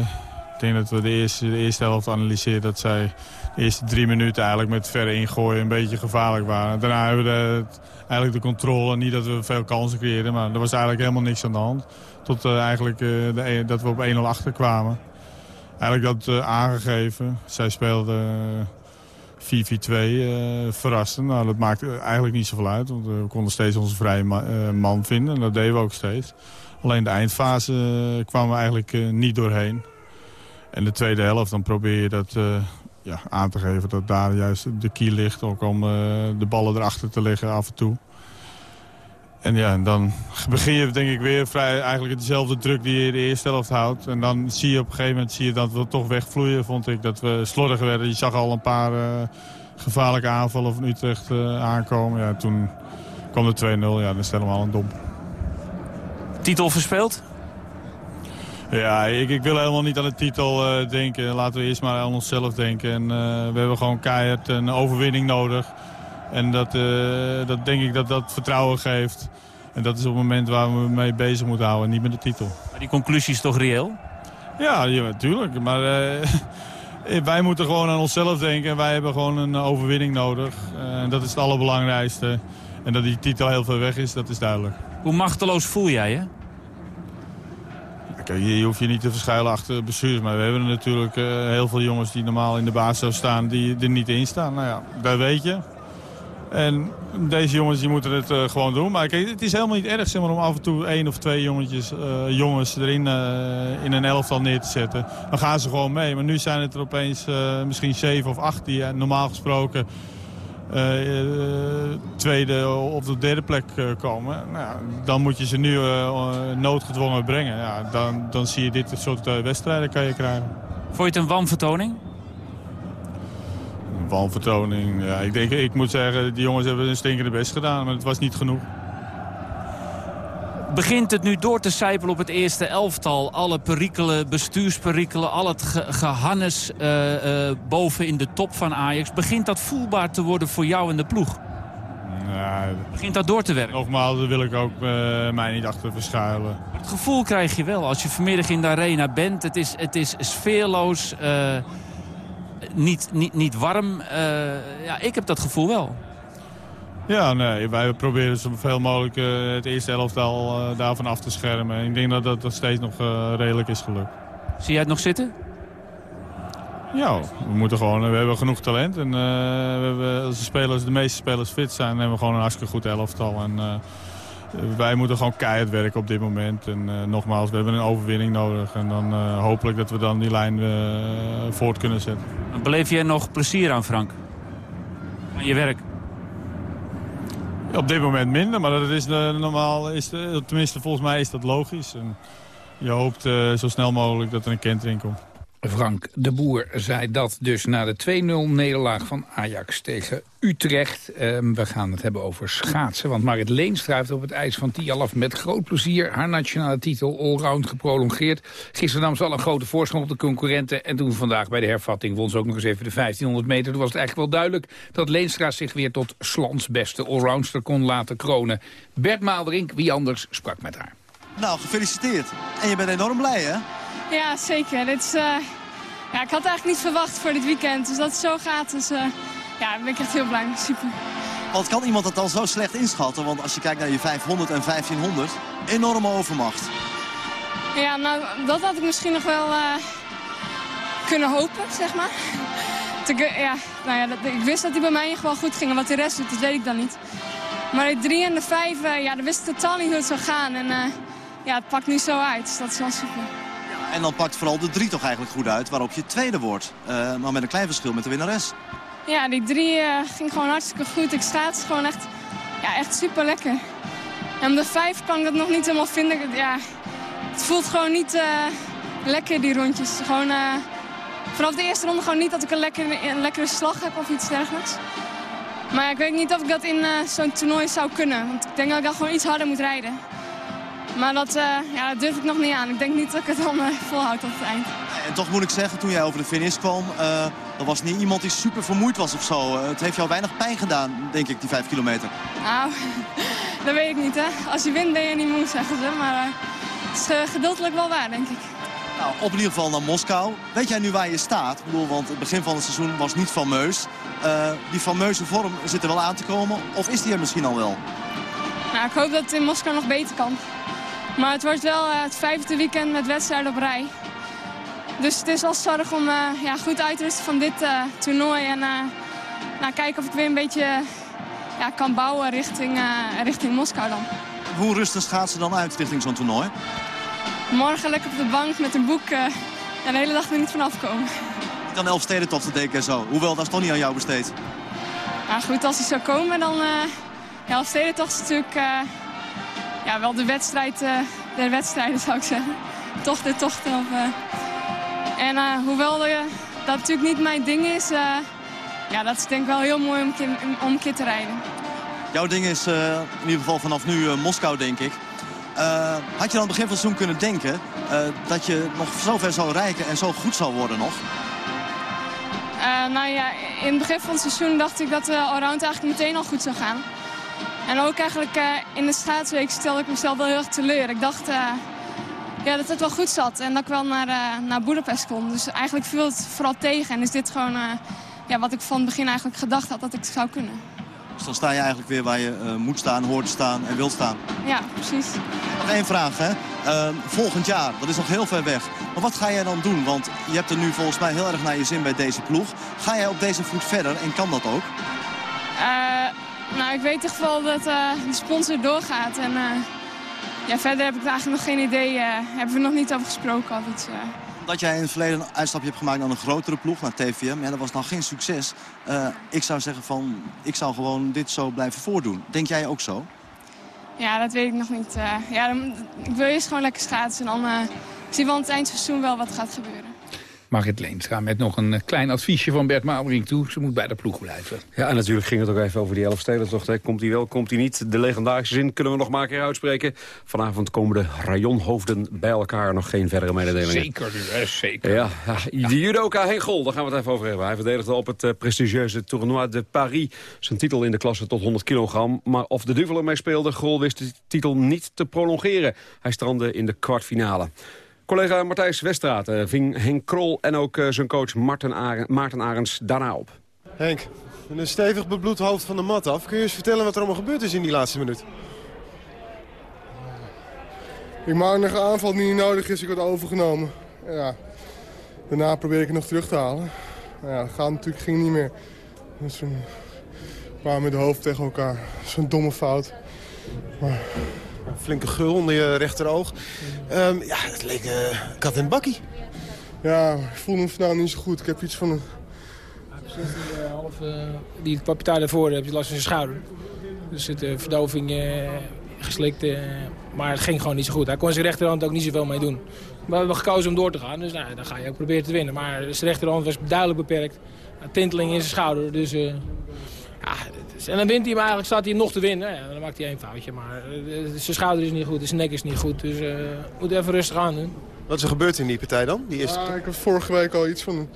ik denk dat we de eerste, de eerste helft analyseren dat zij de eerste drie minuten eigenlijk met verre ingooien een beetje gevaarlijk waren. Daarna hebben we de, eigenlijk de controle. Niet dat we veel kansen creëerden, maar er was eigenlijk helemaal niks aan de hand. Tot uh, eigenlijk uh, de, dat we op 1-0 achter kwamen. Eigenlijk dat uh, aangegeven. Zij speelden 4-4-2 verrassend. Nou, dat maakt eigenlijk niet zoveel uit. Want we konden steeds onze vrije ma man vinden. En dat deden we ook steeds. Alleen de eindfase kwamen we eigenlijk niet doorheen. En de tweede helft, dan probeer je dat ja, aan te geven dat daar juist de kiel ligt. Ook om uh, de ballen erachter te leggen af en toe. En ja, dan begin je denk ik weer vrij eigenlijk dezelfde druk die je in de eerste helft houdt. En dan zie je op een gegeven moment zie je dat we toch wegvloeien, vond ik. Dat we slordiger werden. Je zag al een paar uh, gevaarlijke aanvallen van Utrecht uh, aankomen. Ja, toen kwam de 2-0. Ja, dan stellen we al een dom. Titel verspeeld? Ja, ik, ik, wil helemaal niet aan de titel uh, denken. Laten we eerst maar aan onszelf denken. En we hebben gewoon keihard een overwinning nodig. En dat, uh, dat denk ik dat dat vertrouwen geeft. En dat is op het moment waar we mee bezig moeten houden, niet met de titel. Maar die conclusie is toch reëel? Ja, ja natuurlijk. Maar [LAUGHS] wij moeten gewoon aan onszelf denken. En wij hebben gewoon een overwinning nodig. En dat is het allerbelangrijkste. En dat die titel heel ver weg is, dat is duidelijk. Hoe machteloos voel jij je? Kijk, je hoeft je niet te verschuilen achter bestuurders. Maar we hebben natuurlijk heel veel jongens die normaal in de baas zou staan... die er niet in staan. Nou ja, dat weet je. En deze jongens die moeten het uh, gewoon doen. Maar kijk, het is helemaal niet erg zeg maar, om af en toe één of twee jongetjes, uh, jongens erin in een elftal neer te zetten. Dan gaan ze gewoon mee. Maar nu zijn het er opeens misschien zeven of acht die normaal gesproken tweede of de derde plek komen. Nou, dan moet je ze nu noodgedwongen brengen. Ja, dan, dan zie je dit soort wedstrijden kan je krijgen. Vond je het een wanvertoning? wanvertoning. Ja, ik, denk, ik moet zeggen, die jongens hebben hun stinkende best gedaan, maar het was niet genoeg. Begint het nu door te sijpelen op het eerste elftal? Alle perikelen, bestuursperikelen, al het ge gehannes uh, uh, boven in de top van Ajax. Begint dat voelbaar te worden voor jou en de ploeg? Ja, Begint dat door te werken? Nogmaals, daar wil ik ook uh, mij niet achter verschuilen. Het gevoel krijg je wel als je vanmiddag in de arena bent. Het is, het is sfeerloos niet, niet, niet warm. Ja, ik heb dat gevoel wel. Ja, nee, wij proberen zoveel mogelijk uh, het eerste elftal uh, daarvan af te schermen. Ik denk dat dat, dat steeds nog redelijk is gelukt. Zie jij het nog zitten? Ja, we moeten gewoon, we hebben genoeg talent. En we hebben, als de, spelers, de meeste spelers fit zijn, hebben we gewoon een hartstikke goed elftal. En, wij moeten gewoon keihard werken op dit moment. En nogmaals, we hebben een overwinning nodig. En dan hopelijk dat we dan die lijn voort kunnen zetten. Beleef jij nog plezier aan, Frank? Aan je werk? Op dit moment minder, maar dat is normaal. Is tenminste, volgens mij is dat logisch. En je hoopt zo snel mogelijk dat er een kentering komt. Frank de Boer zei dat dus na de 2-0 van Ajax tegen Utrecht. Ehm, we gaan het hebben over schaatsen, want Marit Leenstra heeft op het ijs van Tialaf met groot plezier haar nationale titel allround geprolongeerd. Gisteren nam ze al een grote voorsprong op de concurrenten en toen vandaag bij de hervatting won ze ook nog eens even de 1500 meter. Toen was het eigenlijk wel duidelijk dat Leenstra zich weer tot Slans beste allroundster kon laten kronen. Bert Maalderink, wie anders, sprak met haar. Nou, gefeliciteerd. En je bent enorm blij, hè? Ja, zeker. Dit is, uh, ja, ik had eigenlijk niet verwacht voor dit weekend. Dus dat het zo gaat, dus, uh, ja, daar ben ik echt heel blij mee. Super. Want kan iemand dat dan zo slecht inschatten? Want als je kijkt naar je 500 en 1500, enorme overmacht. Ja, nou, dat had ik misschien nog wel uh, kunnen hopen, zeg maar. ja, nou ja, dat, ik wist dat die bij mij gewoon goed ging. En wat de rest doet, dat weet ik dan niet. Maar de 3 en de 5, ja, dat wist ik totaal niet hoe het zou gaan. En ja, het pakt nu zo uit. Dus dat is wel super. En dan pakt vooral de drie toch eigenlijk goed uit, waarop je tweede wordt. Uh, maar met een klein verschil met de winnares. Ja, die drie uh, ging gewoon hartstikke goed. Ik schaats gewoon echt, ja, echt super lekker. En om de vijf kan ik dat nog niet helemaal vinden. Ja, het voelt gewoon niet uh, lekker, die rondjes. Gewoon, vanaf de eerste ronde gewoon niet dat ik een, lekker, een lekkere slag heb of iets dergelijks. Maar ik weet niet of ik dat in zo'n toernooi zou kunnen. Want ik denk dat ik dan gewoon iets harder moet rijden. Maar dat, uh, ja, dat durf ik nog niet aan. Ik denk niet dat ik het dan uh, [LAUGHS] volhoud tot het eind. En toch moet ik zeggen, toen jij over de finish kwam... Uh, er was niet iemand die super vermoeid was of zo. het heeft jou weinig pijn gedaan, denk ik, die vijf kilometer. Nou, [LAUGHS] dat weet ik niet, hè. Als je wint ben je niet moe, zeggen ze. Maar het is gedeeltelijk wel waar, denk ik. Nou, op in ieder geval naar Moskou. Weet jij nu waar je staat? Ik bedoel, want het begin van het seizoen was niet fameus. die fameuze vorm zit er wel aan te komen. Of is die er misschien al wel? Nou, ik hoop dat het in Moskou nog beter kan. Maar het wordt wel uh, het vijfde weekend met wedstrijden op rij. Dus het is wel zorg om uh, ja, goed uit te rusten van dit uh, toernooi. En nou, kijken of ik weer een beetje ja, kan bouwen richting, richting Moskou dan. Hoe rustig gaat ze dan uit richting zo'n toernooi? Morgen lekker op de bank met een boek en de hele dag er niet vanaf komen. Dan elf steden tot te en zo. Hoewel, dat is toch niet aan jou besteed? Nou goed, als hij zou komen dan... Uh, ja, elf steden toch is natuurlijk ja, wel de wedstrijd uh, der wedstrijden zou ik zeggen. Toch de tochten. Of, en hoewel dat natuurlijk niet mijn ding is, ja, dat is denk ik wel heel mooi om, om een keer te rijden. Jouw ding is in ieder geval vanaf nu Moskou, denk ik. Had je dan begin van het seizoen kunnen denken dat je nog zo ver zou rijken en zo goed zou worden nog? Nou ja, in het begin van het seizoen dacht ik dat de allround eigenlijk meteen al goed zou gaan. En ook eigenlijk in de schaatsweek stelde ik mezelf wel heel erg teleur. Ik dacht ja, dat het wel goed zat en dat ik wel naar, naar Budapest kon. Dus eigenlijk viel het vooral tegen en is dit gewoon ja, wat ik van het begin eigenlijk gedacht had dat ik zou kunnen. Dus dan sta je eigenlijk weer waar je moet staan, hoort te staan en wilt staan. Ja, precies. Nog één vraag, hè. Uh, volgend jaar, dat is nog heel ver weg. Maar wat ga jij dan doen? Want je hebt er nu volgens mij heel erg naar je zin bij deze ploeg. Ga jij op deze voet verder en kan dat ook? Nou, ik weet in ieder geval dat de sponsor doorgaat. En ja, verder heb ik eigenlijk nog geen idee. hebben we nog niet over gesproken of iets dat jij in het verleden een uitstapje hebt gemaakt naar een grotere ploeg, naar TVM. Ja, dat was nog geen succes. Ik zou zeggen van, ik zou gewoon dit zo blijven voordoen. Denk jij ook zo? Ja, dat weet ik nog niet. Ja, dan, ik wil eerst gewoon lekker schaatsen. En dan zien we aan het eindseizoen wel wat gaat gebeuren. Marit Leenstra met nog een eh, klein adviesje van Bert Maalbrink toe. Ze moet bij de ploeg blijven. Ja, en natuurlijk ging het ook even over die Elfstedentocht. Komt hij wel, komt hij niet? De legendarische zin kunnen we nog maar een keer uitspreken. Vanavond komen de rayonhoofden bij elkaar. Nog geen verdere mededelingen. Zeker nu, zeker. Ja, ja. de judoka Henk Gol, daar gaan we het even over hebben. Hij verdedigde op het uh, prestigieuze Tournoi de Paris... zijn titel in de klasse tot 100 kilogram. Maar of de duvel ermee speelde, Gol wist de titel niet te prolongeren. Hij strandde in de kwartfinale. Collega Martijs Westraat uh, ving Henk Krol en ook uh, zijn coach Maarten Arends daarna op. Henk, een stevig bebloed hoofd van de mat af. Kun je eens vertellen wat er allemaal gebeurd is in die laatste minuut? Ik maak nog een aanval die niet nodig is. Ik word overgenomen. Ja. Daarna probeer ik het nog terug te halen. Ja, dat gaat natuurlijk ging niet meer. Dus een paar met de hoofd tegen elkaar. Zo'n domme fout. Maar een flinke gul onder je rechteroog. Um, ja, het leek uh, kat en bakkie. Ja, ik voelde hem vandaag niet zo goed. Ik heb iets van een... Die, half, uh, die partij daarvoor heb je last van zijn schouder. Dus zit de verdoving uh, geslikt. maar het ging gewoon niet zo goed. Hij kon zijn rechterhand ook niet zoveel mee doen. Maar we hebben gekozen om door te gaan. Dus nou, dan ga je ook proberen te winnen. Maar zijn rechterhand was duidelijk beperkt. Tinteling in zijn schouder. Dus ja, en dan wint hij hem eigenlijk, staat hij nog te winnen. Ja, dan maakt hij één foutje. Maar uh, zijn schouder is niet goed, zijn nek is niet goed. Dus uh, moet even rustig aan doen. Wat is er gebeurd in die partij dan? Die eerste... ja, ik had vorige week al iets van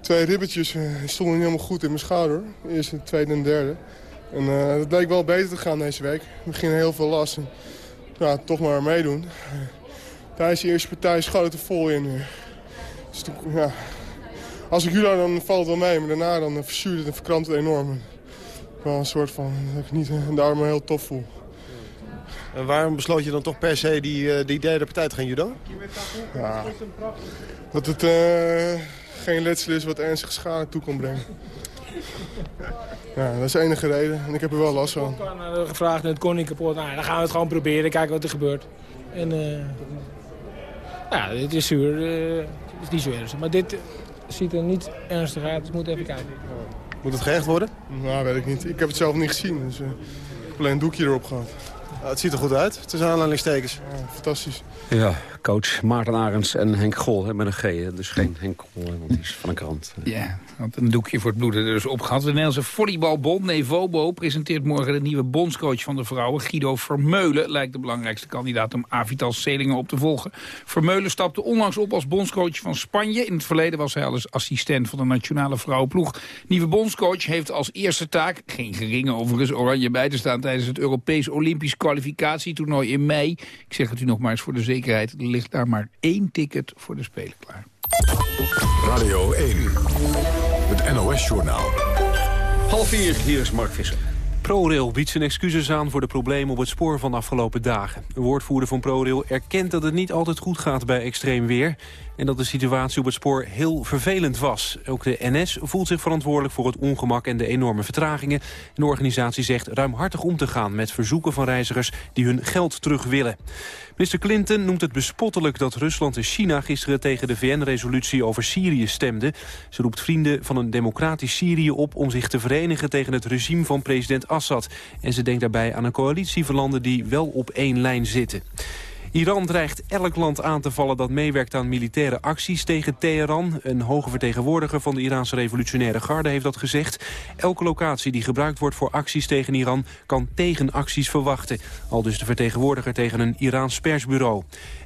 twee ribbetjes. Uh, stonden niet helemaal goed in mijn schouder. De eerste, tweede en derde. En uh, dat leek wel beter te gaan deze week. We gingen heel veel last. En, ja, toch maar meedoen. Tijdens de eerste partij schoot het er vol in. Dus toen, ja, als ik jullie dan valt het wel mee. Maar daarna dan verzuurt het en verkrampt het enorm wel een soort van dat ik niet en daar me heel tof voel. En waarom besloot je dan toch per se die, uh, die derde partij te gaan judo? Ja, dat het uh, geen letsel is wat ernstige schade toe kan brengen. Ja, dat is de enige reden. En ik heb er wel last van. Ik heb gevraagd en het kon niet kapot. Nou, dan gaan we het gewoon proberen, kijken wat er gebeurt. En uh, ja, het is zuur. het is niet zo ernstig. Maar dit ziet er niet ernstig uit. Dus we moeten even kijken. Moet het gerecht worden? Nou, weet ik niet. Ik heb het zelf niet gezien. Dus uh, ik heb alleen een doekje erop gehad. het ziet er goed uit. tussen aanleidingstekens. Ja, fantastisch. Ja, coach Maarten Arends en Henk Gol met een G. Dus geen Henk Gol, want die is van een krant. Ja, want een doekje voor het bloeden dus opgehad. De Nederlandse volleybalbond Nevobo presenteert morgen de nieuwe bondscoach van de vrouwen. Guido Vermeulen lijkt de belangrijkste kandidaat om Avital Selingen op te volgen. Vermeulen stapte onlangs op als bondscoach van Spanje. In het verleden was hij al eens assistent van de nationale vrouwenploeg. Nieuwe bondscoach heeft als eerste taak, geen geringe overigens, oranje bij te staan tijdens het Europees Olympisch kwalificatietoernooi in mei. Ik zeg het u nog maar eens voor de zekerheid. Er ligt daar maar één ticket voor de Spelen klaar. Radio 1, het NOS-journaal. Half vier, hier is Mark Visser. ProRail biedt zijn excuses aan voor de problemen op het spoor van de afgelopen dagen. Een woordvoerder van ProRail erkent dat het niet altijd goed gaat bij extreem weer... en dat de situatie op het spoor heel vervelend was. Ook de NS voelt zich verantwoordelijk voor het ongemak en de enorme vertragingen. En de organisatie zegt ruimhartig om te gaan met verzoeken van reizigers... die hun geld terug willen. Minister Clinton noemt het bespottelijk dat Rusland en China gisteren tegen de VN-resolutie over Syrië stemden. Ze roept vrienden van een democratisch Syrië op om zich te verenigen tegen het regime van president Assad. En ze denkt daarbij aan een coalitie van landen die wel op één lijn zitten. Iran dreigt elk land aan te vallen dat meewerkt aan militaire acties tegen Teheran. Een hoge vertegenwoordiger van de Iraanse revolutionaire garde heeft dat gezegd. Elke locatie die gebruikt wordt voor acties tegen Iran kan tegenacties verwachten. Al dus de vertegenwoordiger tegen een Iraans persbureau.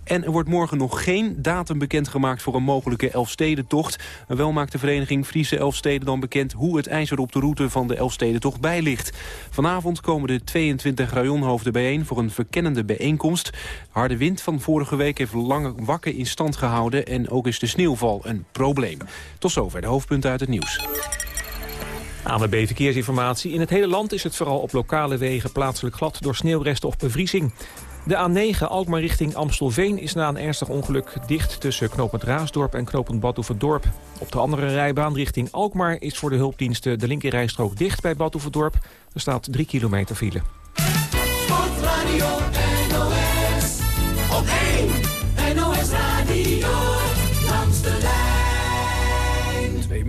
En er wordt morgen nog geen datum bekendgemaakt voor een mogelijke Elfstedentocht. Wel maakt de vereniging Friese Elfsteden dan bekend hoe het ijzer op de route van de Elfstedentocht bij ligt. Vanavond komen de 22 rajonhoofden bijeen voor een verkennende bijeenkomst. Harde wind van vorige week heeft lange wakken in stand gehouden en ook is de sneeuwval een probleem. Tot zover de hoofdpunten uit het nieuws. ANWB Verkeersinformatie. In het hele land is het vooral op lokale wegen plaatselijk glad door sneeuwresten of bevriezing. De A9 Alkmaar richting Amstelveen is na een ernstig ongeluk dicht tussen knooppunt Raasdorp en knooppunt Badhoevedorp. Op de andere rijbaan richting Alkmaar is voor de hulpdiensten de linkerrijstrook dicht bij Badhoevedorp. Er staat 3 kilometer file.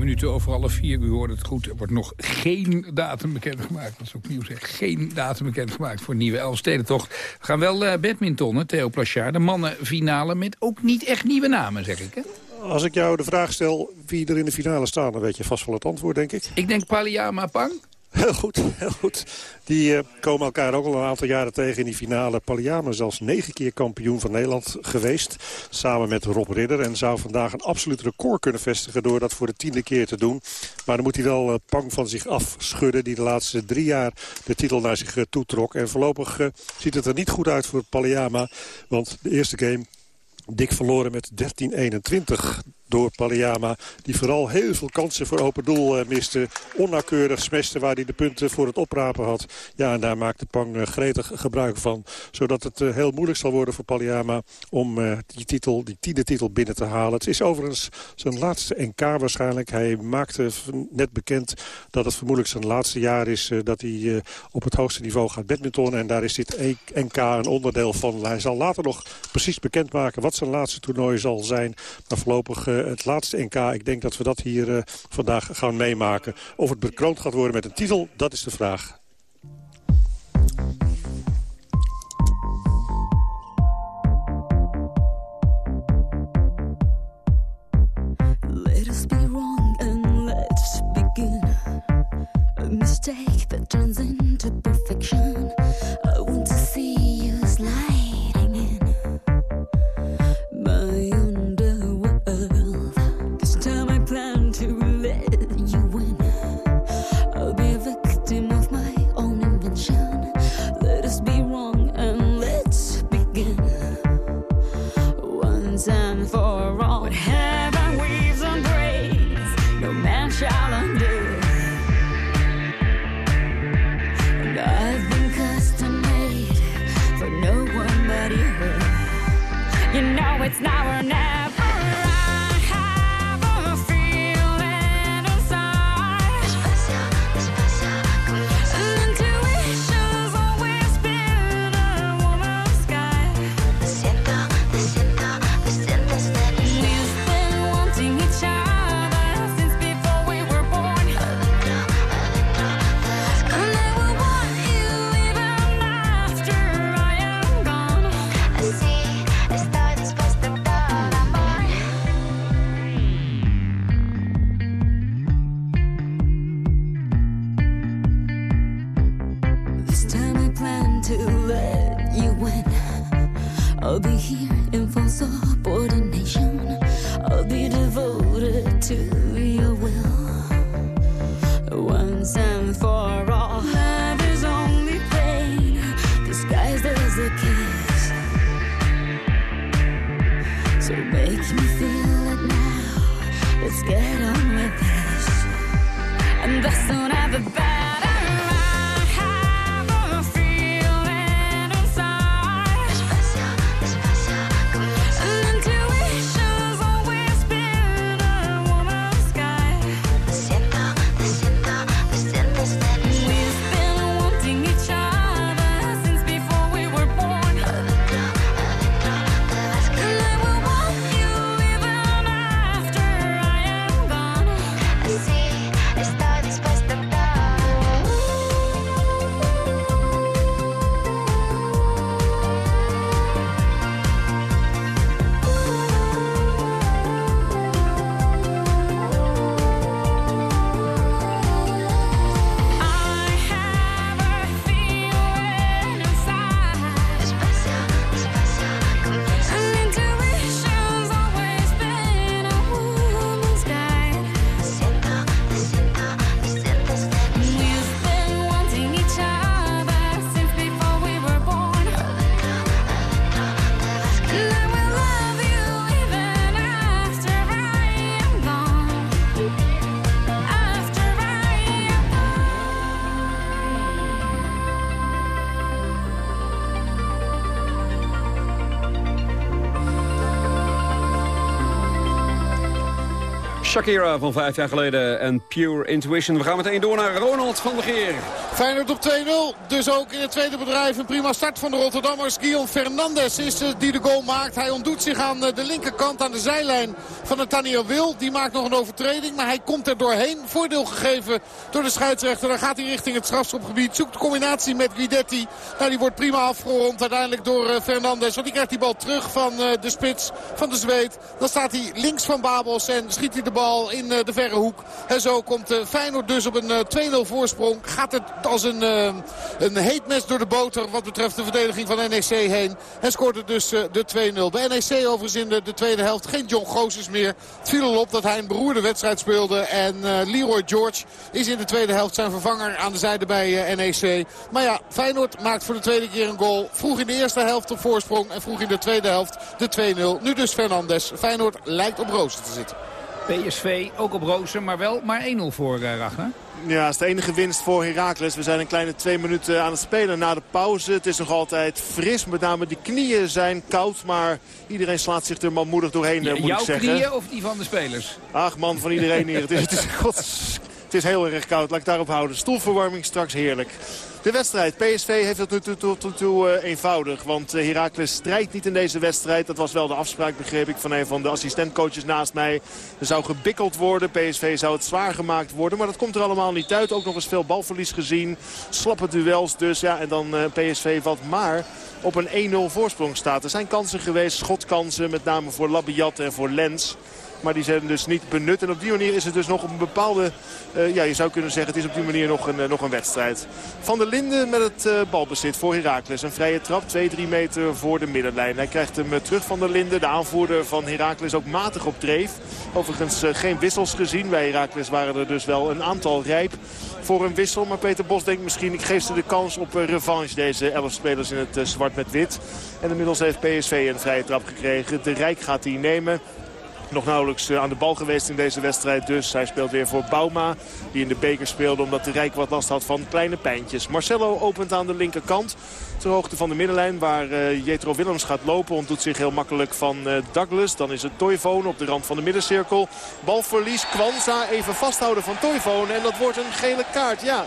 Minuten over alle vier, u hoort het goed. Er wordt nog geen datum bekendgemaakt. Dat is ook nieuw zeg. Geen datum bekendgemaakt voor een nieuwe Elfstedentocht. We gaan wel uh, badmintonnen, Theo Plachard. De mannenfinale met ook niet echt nieuwe namen, zeg ik. Hè? Als ik jou de vraag stel wie er in de finale staan... dan weet je vast wel het antwoord, denk ik. Ik denk Paliama Pang. Heel goed, heel goed. Die uh, komen elkaar ook al een aantal jaren tegen in die finale. Paliama zelfs negen keer kampioen van Nederland geweest. Samen met Rob Ridder. En zou vandaag een absoluut record kunnen vestigen door dat voor de tiende keer te doen. Maar dan moet hij wel uh, Pang van zich afschudden. Die de laatste drie jaar de titel naar zich uh, toetrok. En voorlopig ziet het er niet goed uit voor Paliama. Want de eerste game dik verloren met 13-21 door Paliama. Die vooral heel veel kansen voor open doel uh, miste. Onnauwkeurig smeste waar hij de punten voor het oprapen had. Ja, en daar maakte Pang uh, gretig gebruik van. Zodat het uh, heel moeilijk zal worden voor Paliama om die, titel, die tiende titel binnen te halen. Het is overigens zijn laatste NK waarschijnlijk. Hij maakte net bekend dat het vermoedelijk zijn laatste jaar is... dat hij op het hoogste niveau gaat badmintonnen. En daar is dit NK een onderdeel van. Hij zal later nog precies bekendmaken wat zijn laatste toernooi zal zijn. Maar voorlopig het laatste NK. Ik denk dat we dat hier uh, vandaag gaan meemaken. Of het bekroond gaat worden met een titel, dat is de vraag. Shakira van vijf jaar geleden en Pure Intuition. We gaan meteen door naar Ronald van der Geer. Feyenoord op 2-0. Dus ook in het tweede bedrijf een prima start van de Rotterdammers. Guillaume Fernandes is het die de goal maakt. Hij ontdoet zich aan de linkerkant aan de zijlijn van Nathaniel Wil. Die maakt nog een overtreding, maar hij komt er doorheen. Voordeel gegeven door de scheidsrechter. Dan gaat hij richting het strafschopgebied. Zoekt de combinatie met Guidetti. Nou, die wordt prima afgerond uiteindelijk door eh, Fernandes. Want die krijgt die bal terug van eh, de spits van de Zweed. Dan staat hij links van Babels en schiet hij de bal in eh, de verre hoek. En zo komt Feyenoord dus op een 2-0 voorsprong. Gaat het als een, een heet mes door de boter wat betreft de verdediging van NEC heen. En scoort het dus de 2-0. Bij NEC overigens in de, de, tweede helft geen John Gozes meer. Het viel al dat hij een beroerde wedstrijd speelde. En Leroy George is in de tweede helft zijn vervanger aan de zijde bij NEC. Maar ja, Feyenoord maakt voor de tweede keer een goal. Vroeg in de eerste helft op voorsprong en vroeg in de tweede helft de 2-0. Nu dus Fernandes. Feyenoord lijkt op rozen te zitten. PSV ook op rozen, maar wel maar 1-0 voor uh, Ragnar. Ja, het is de enige winst voor Heracles. We zijn een kleine twee minuten aan het spelen na de pauze. Het is nog altijd fris. Met name die knieën zijn koud. Maar iedereen slaat zich er manmoedig doorheen, ja, moet ik zeggen. Jouw knieën of die van de spelers? Ach man, van iedereen hier. het is, het is, [LAUGHS] gods, het is heel erg koud. Laat ik daarop houden. Stoelverwarming straks heerlijk. De wedstrijd. PSV heeft het nu toe, toe, toe, uh, eenvoudig. Want uh, Heracles strijdt niet in deze wedstrijd. Dat was wel de afspraak, begreep ik, van een van de assistentcoaches naast mij. Er zou gebikkeld worden. PSV zou het zwaar gemaakt worden. Maar dat komt er allemaal niet uit. Ook nog eens veel balverlies gezien. Slappe duels dus. Ja, en dan uh, PSV wat maar op een 1-0 voorsprong staat. Er zijn kansen geweest, schotkansen. Met name voor Labiat en voor Lens. Maar die zijn dus niet benut. En op die manier is het dus nog een bepaalde... Uh, ja, je zou kunnen zeggen, het is op die manier nog een, uh, nog een wedstrijd. Van der Linden met het uh, balbezit voor Heracles. Een vrije trap, 2-3 meter voor de middenlijn. Hij krijgt hem terug van der Linden. De aanvoerder van Heracles ook matig op dreef. Overigens geen wissels gezien. Bij Heracles waren er dus wel een aantal rijp voor een wissel. Maar Peter Bos denkt misschien, ik geef ze de kans op revanche. Deze 11 spelers in het zwart met wit. En inmiddels heeft PSV een vrije trap gekregen. De Rijk gaat die nemen. Nog nauwelijks aan de bal geweest in deze wedstrijd dus. Hij speelt weer voor Bauma. Die in de beker speelde omdat de Rijk wat last had van kleine pijntjes. Marcelo opent aan de linkerkant. Hoogte van de middenlijn waar uh, Jetro Willems gaat lopen. Ontdoet zich heel makkelijk van uh, Douglas. Dan is het Toivoon op de rand van de middencirkel. Balverlies. Kwanza even vasthouden van Toivoon. En dat wordt een gele kaart. Ja.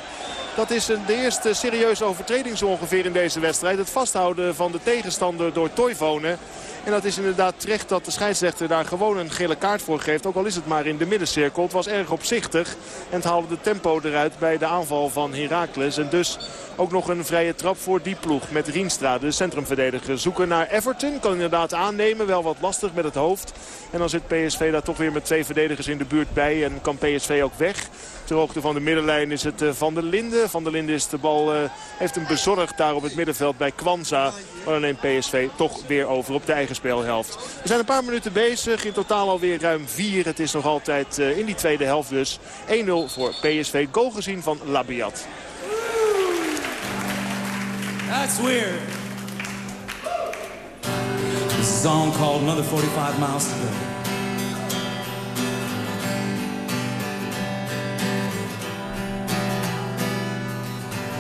Dat is de eerste serieuze overtreding zo ongeveer in deze wedstrijd. Het vasthouden van de tegenstander door Toivonen. En dat is inderdaad terecht dat de scheidsrechter daar gewoon een gele kaart voor geeft. Ook al is het maar in de middencirkel. Het was erg opzichtig. En het haalde de tempo eruit bij de aanval van Heracles. En dus ook nog een vrije trap voor die ploeg. Met Rienstra, de centrumverdediger. Zoeken naar Everton. Kan inderdaad aannemen. Wel wat lastig met het hoofd. En dan zit PSV daar toch weer met twee verdedigers in de buurt bij. En kan PSV ook weg. Ter hoogte van de middenlijn is het Van der Linden. Van der Linden is de bal, uh, heeft hem bezorgd daar op het middenveld bij Kwanza. Maar dan neemt PSV toch weer over op de eigen speelhelft. We zijn een paar minuten bezig. In totaal alweer ruim vier. Het is nog altijd uh, in die tweede helft dus. 1-0 voor PSV. Goal gezien van Labiat. That's weird. This is a song called Another 45 Miles to Go.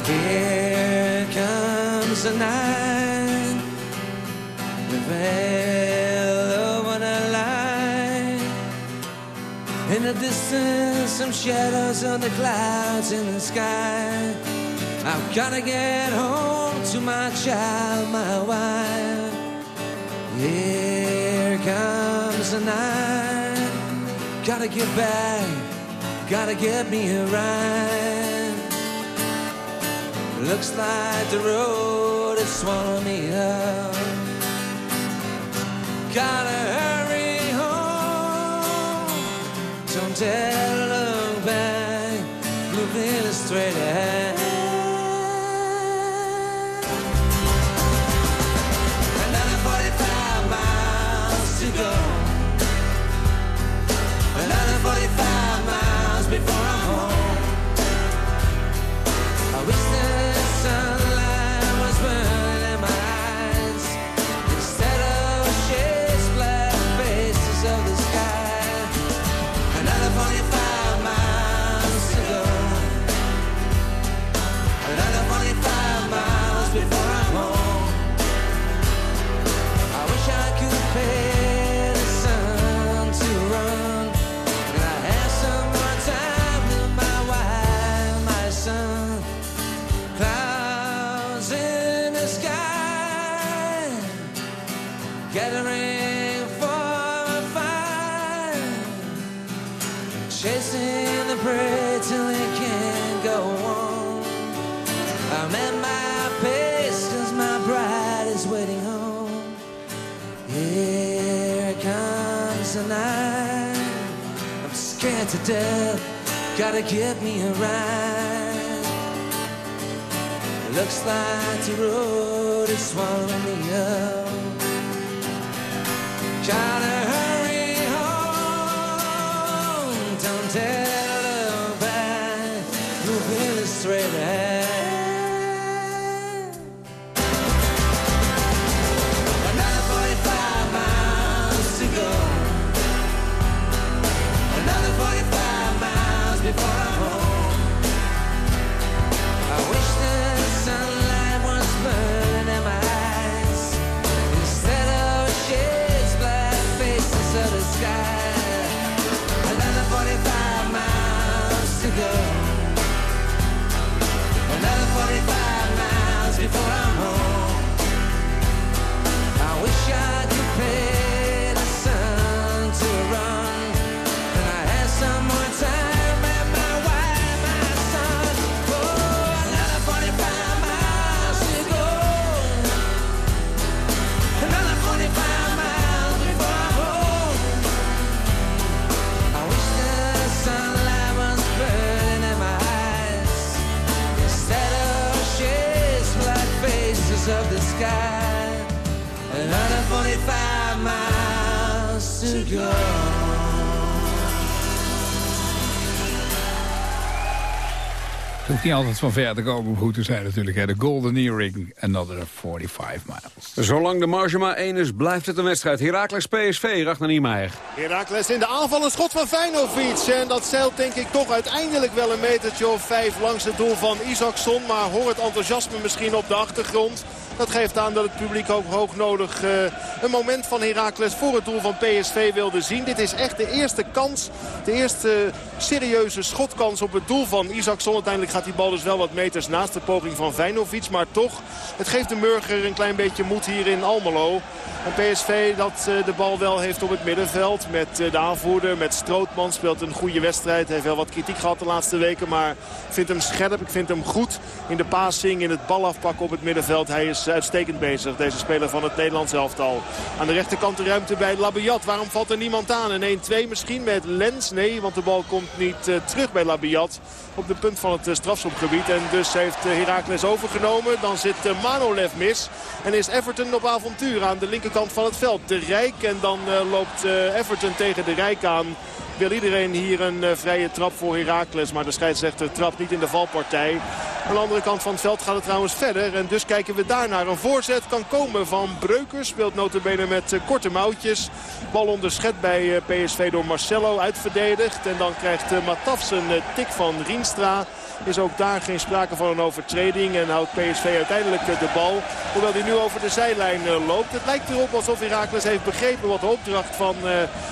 Here comes the night The veil over the line In the distance some shadows on the clouds in the sky I've gotta get home to my child, my wife Here comes the night Gotta get back, gotta get me a ride Looks like the road is swallowing me up. Gotta hurry home. Don't dare to death. Gotta get me a ride. Looks like the road is swallowing me up. Gotta niet altijd van ver te komen om goed te zijn natuurlijk. Hè. De Golden Earring, another 45 miles. Zolang de marge maar één is, blijft het een wedstrijd. Heracles PSV, Ragnar Niemeyer. Heracles in de aanval een schot van Feyenoord. En dat zeilt denk ik toch uiteindelijk wel een metertje of vijf langs het doel van Isaacson. Maar hoor het enthousiasme misschien op de achtergrond. Dat geeft aan dat het publiek ook hoog nodig eh, een moment van Heracles voor het doel van PSV wilde zien. Dit is echt de eerste kans, de eerste serieuze schotkans op het doel van Isaacson. Uiteindelijk gaat die bal dus wel wat meters naast de poging van Vijnovic. Maar toch, het geeft de Murger een klein beetje moed hier in Almelo. En PSV dat eh, de bal wel heeft op het middenveld met eh, de aanvoerder, met Strootman. Speelt een goede wedstrijd, heeft wel wat kritiek gehad de laatste weken. Maar ik vind hem scherp, ik vind hem goed in de passing, in het balafpakken op het middenveld. Hij is uitstekend bezig, deze speler van het Nederlands elftal. Aan de rechterkant de ruimte bij Labiat. Waarom valt er niemand aan? Een 1-2 misschien met Lens? Nee, want de bal komt niet uh, terug bij Labiat op de punt van het uh, strafschopgebied. En dus heeft uh, overgenomen. Dan zit Manolev mis. En is Everton op avontuur aan de linkerkant van het veld. De Rijk en dan loopt Everton tegen de Rijk aan wil iedereen hier een uh, vrije trap voor Heracles. Maar de scheidsrechter trapt niet in de valpartij. Aan de andere kant van het veld gaat het trouwens verder. En dus kijken we daar naar. Een voorzet kan komen van Breukers. Speelt notabene met uh, korte mouwtjes. Bal onderschept bij uh, PSV door Marcelo. Uitverdedigd. En dan krijgt Matafs een tik van Rienstra. Is ook daar geen sprake van een overtreding. En houdt PSV uiteindelijk de bal. Hoewel hij nu over de zijlijn loopt. Het lijkt erop alsof Heracles heeft begrepen wat de opdracht van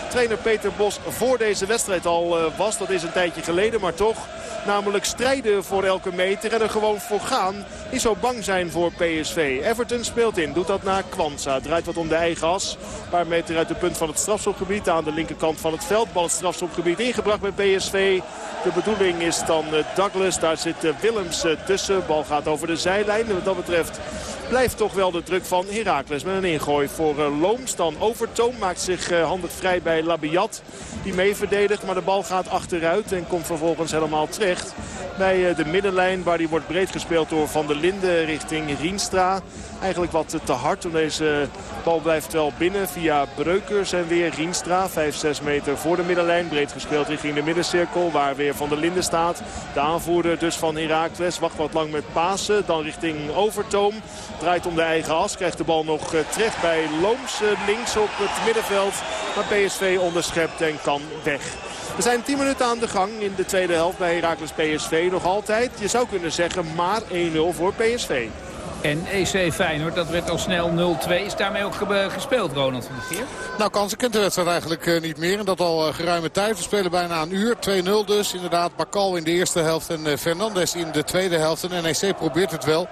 trainer Peter Bos voor deze wedstrijd al was. Dat is een tijdje geleden, maar toch. Namelijk strijden voor elke meter en er gewoon voor gaan. Niet zo bang zijn voor PSV. Everton speelt in, doet dat naar Kwanza. Draait wat om de eigen as. Een paar meter uit de punt van het strafschopgebied. Aan de linkerkant van het veld. Bal het strafschopgebied ingebracht bij PSV. De bedoeling is dan Douglas. Daar zit Willems tussen. Bal gaat over de zijlijn. Wat dat betreft blijft toch wel de druk van Heracles. Met een ingooi voor Looms. Dan Overtoom maakt zich handig vrij bij Labiat. Die mee Maar de bal gaat achteruit. En komt vervolgens helemaal terecht bij de middenlijn. Waar die wordt breed gespeeld door Van der Linden richting Rienstra. Eigenlijk wat te hard. Want deze bal blijft wel binnen via Breukers en weer Rienstra. 5-6 meter voor de middenlijn. Breed gespeeld richting de middencirkel. Waar weer Van der Linden staat. De aanvoerder dus van Heracles. Wacht wat lang met Pasen. Dan richting Overtoom. Draait om de eigen as. Krijgt de bal nog terecht bij Looms links op het middenveld. Maar PSV onderschept en kan weg. We zijn 10 minuten aan de gang in de tweede helft bij Heracles PSV. Nog altijd, je zou kunnen zeggen, maar 1-0 voor PSV. NEC Feyenoord, dat werd al snel 0-2. Is daarmee ook gespeeld, Ronald van der Geer? Nou, kansen kent de wedstrijd eigenlijk uh, niet meer. En dat al uh, geruime tijd. We spelen bijna een uur. 2-0 dus. Inderdaad, Bakal in de eerste helft en Fernandes in de tweede helft. En NEC probeert het wel.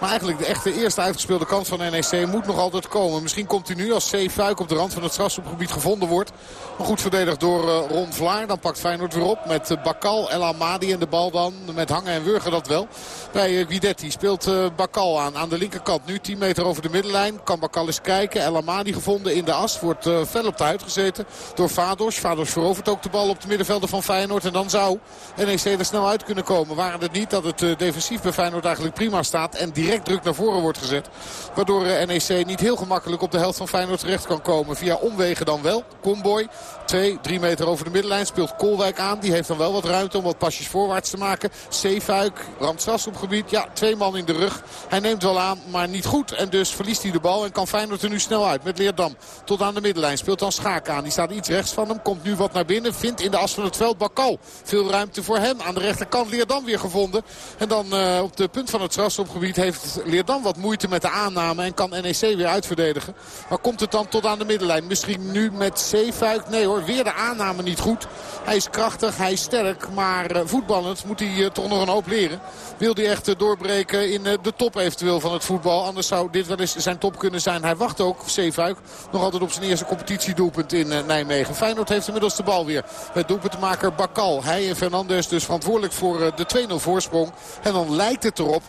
Maar eigenlijk de echte eerste uitgespeelde kans van NEC moet nog altijd komen. Misschien komt hij nu als C. Fuik op de rand van het strafschopgebied gevonden wordt. Maar goed verdedigd door uh, Ron Vlaar. Dan pakt Feyenoord weer op met uh, Bakal, El Amadi en de bal dan met Hangen en Wurgen dat wel. Bij uh, Guidetti speelt Bakal aan. Aan de linkerkant nu 10 meter over de middenlijn. Kan Bakal eens kijken. El Amadi gevonden in de as. Wordt fel op de huid gezeten door Vados. Vados verovert ook de bal op de middenvelden van Feyenoord. En dan zou NEC er snel uit kunnen komen. Waren het niet dat het defensief bij Feyenoord eigenlijk prima staat. En druk naar voren wordt gezet. Waardoor NEC niet heel gemakkelijk op de helft van Feyenoord terecht kan komen. Via omwegen dan wel. Comboy. Twee, drie meter over de middenlijn speelt Kolwijk aan. Die heeft dan wel wat ruimte om wat pasjes voorwaarts te maken. Zeefuik, Ramsas op gebied. Ja, twee man in de rug. Hij neemt wel aan, maar niet goed. En dus verliest hij de bal en kan Feyenoord er nu snel uit. Met Leerdam tot aan de middenlijn. Speelt dan Schaak aan. Die staat iets rechts van hem. Komt nu wat naar binnen. Vindt in de as van het veld Bakal. Veel ruimte voor hem. Aan de rechterkant Leerdam weer gevonden. En dan uh, op de punt van het strafschopgebied heeft Leerdam wat moeite met de aanname. En kan NEC weer uitverdedigen. Maar komt het dan tot aan de middenlijn? Misschien nu met Zeefuik? Nee hoor, weer de aanname niet goed. Hij is krachtig, hij is sterk. Maar uh, voetballend moet hij uh, toch nog een hoop leren. Wil hij echt uh, doorbreken in de top eventueel van het voetbal. Anders zou dit wel eens zijn top kunnen zijn. Hij wacht ook, Zeefuik, nog altijd op zijn eerste competitiedoelpunt in Nijmegen. Feyenoord heeft inmiddels de bal weer. Met doelpuntenmaker Bakal. Hij en Fernandes dus verantwoordelijk voor de 2-0 voorsprong. En dan lijkt het erop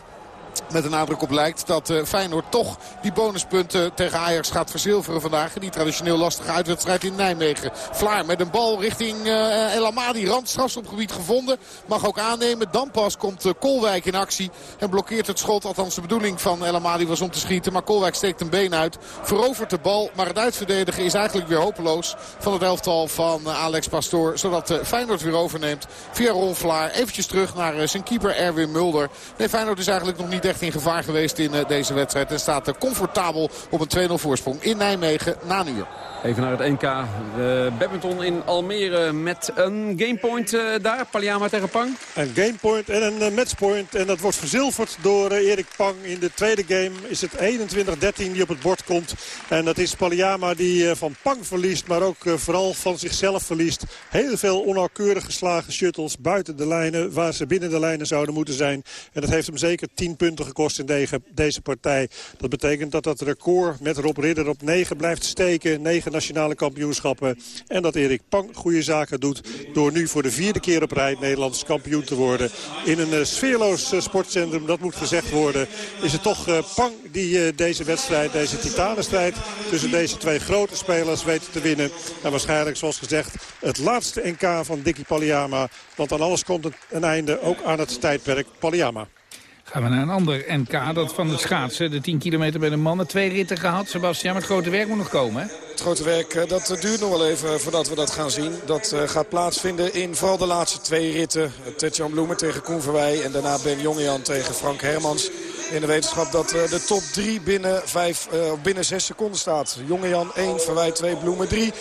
met een nadruk op lijkt dat uh, Feyenoord toch die bonuspunten tegen Ajax gaat verzilveren vandaag. Die traditioneel lastige uitwedstrijd in Nijmegen. Vlaar met een bal richting uh, El Amadi. Randstrafstopgebied gevonden. Mag ook aannemen. Dan pas komt uh, Kolwijk in actie. En blokkeert het schot. Althans de bedoeling van El Amadi was om te schieten. Maar Kolwijk steekt een been uit. Verovert de bal. Maar het uitverdedigen is eigenlijk weer hopeloos. Van het elftal van Alex Pastoor. Zodat Feyenoord weer overneemt. Via Ron Vlaar. Eventjes terug naar zijn keeper Erwin Mulder. Nee Feyenoord is eigenlijk nog niet echt in gevaar geweest in deze wedstrijd. En staat comfortabel op een 2-0 voorsprong in Nijmegen na een uur. Even naar het NK uh, badminton in Almere met een gamepoint uh, daar. Paliama tegen Pang. Een gamepoint en een uh, matchpoint. En dat wordt verzilverd door Erik Pang. In de tweede game is het 21-13 die op het bord komt. En dat is Paliama die van Pang verliest. Maar ook vooral van zichzelf verliest. Heel veel onnauwkeurig geslagen shuttles buiten de lijnen. Waar ze binnen de lijnen zouden moeten zijn. En dat heeft hem zeker 10 punten gekost in deze, deze partij. Dat betekent dat dat record met Rob Ridder op 9 blijft steken. 9 nationale kampioenschappen. En dat Erik Pang goede zaken doet door nu voor de vierde keer op rij Nederlands kampioen te worden. In een uh, sfeerloos uh, sportcentrum, dat moet gezegd worden, is het toch uh, Pang die deze wedstrijd, deze titanenstrijd tussen deze twee grote spelers weet te winnen. En waarschijnlijk, zoals gezegd, het laatste NK van Dicky Paliama. Want aan alles komt een einde, ook aan het tijdperk Paliama. Gaan we naar een ander NK, dat van het schaatsen. De 10 kilometer bij de mannen. Twee ritten gehad. Sebastian, het grote werk moet nog komen, hè? Het grote werk dat duurt nog wel even voordat we dat gaan zien. Dat uh, gaat plaatsvinden in vooral de laatste twee ritten. Tetjan Bloemen tegen Koen Verwij en daarna Ben Jongejan tegen Frank Hermans. In de wetenschap dat de top 3 binnen, vijf, uh, binnen 6 seconden staat. Jongejan 1, Verwij 2, Bloemen 3.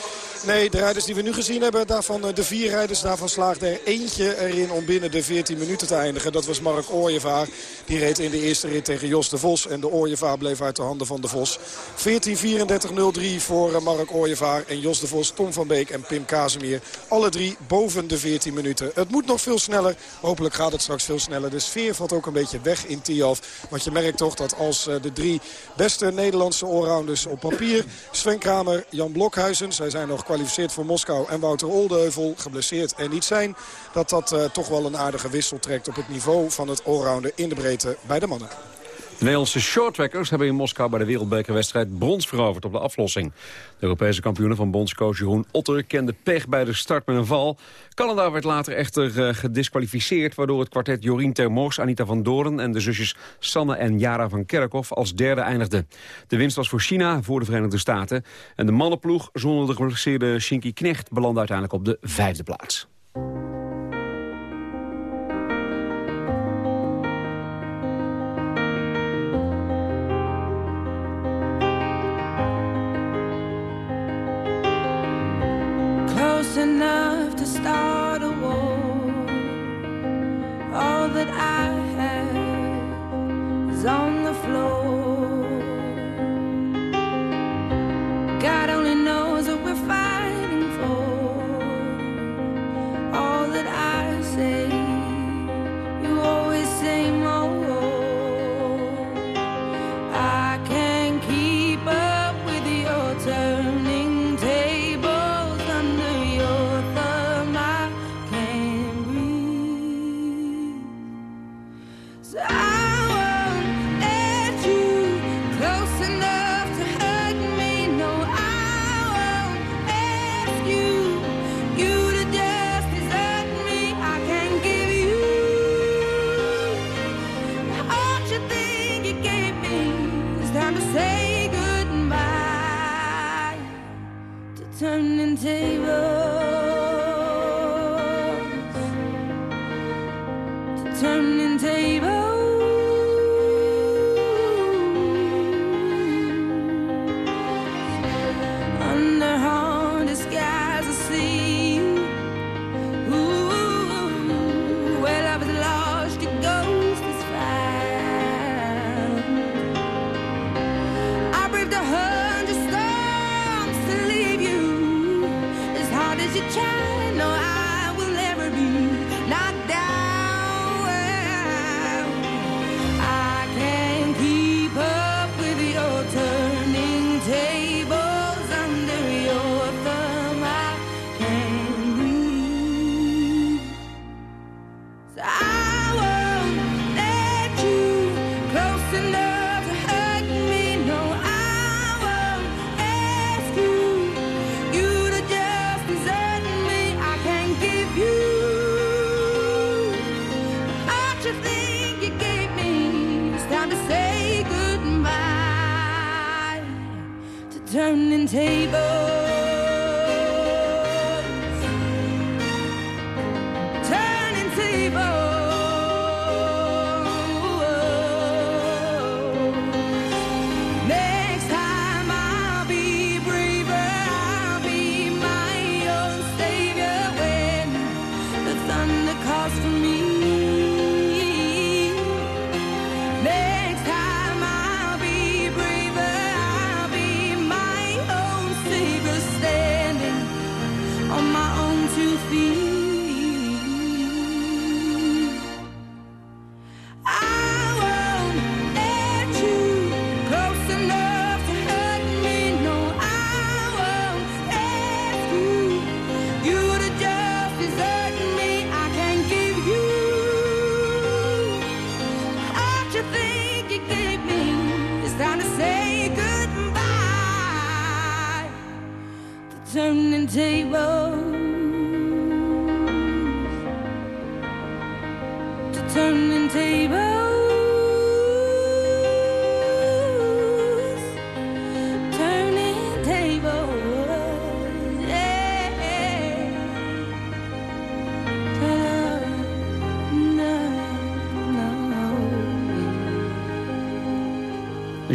Nee, de rijders die we nu gezien hebben, daarvan de vier rijders, daarvan slaagde er eentje erin om binnen de 14 minuten te eindigen. Dat was Mark Ooyevaar. Die reed in de eerste rit tegen Jos de Vos en de Ooyevaar bleef uit de handen van de Vos. 14-34-03 voor Mark Ooyevaar en Jos de Vos, Tom van Beek en Pim Kazemier. Alle drie boven de 14 minuten. Het moet nog veel sneller. Hopelijk gaat het straks veel sneller. De sfeer valt ook een beetje weg in Tialf. Want je merkt toch dat als de drie beste Nederlandse allrounders op papier... Sven Kramer, Jan Blokhuizen, zij zijn nog gekwalificeerd voor Moskou... en Wouter Oldeheuvel geblesseerd en niet zijn... dat dat uh, toch wel een aardige wissel trekt op het niveau van het allrounder in de breedte bij de mannen. De Nederlandse shorttrackers hebben in Moskou bij de wereldbekerwedstrijd brons veroverd op de aflossing. De Europese kampioenen van bondscoach Jeroen Otter kende pech bij de start met een val. Canada werd later echter uh, gedisqualificeerd, waardoor het kwartet Jorien Termors, Anita van Doorn en de zusjes Sanne en Jara van Kerkhoff als derde eindigden. De winst was voor China voor de Verenigde Staten. En de mannenploeg zonder de geblesseerde Shinky Knecht belandde uiteindelijk op de vijfde plaats. Start a war. All that I have is on time to say goodbye. To turning tables,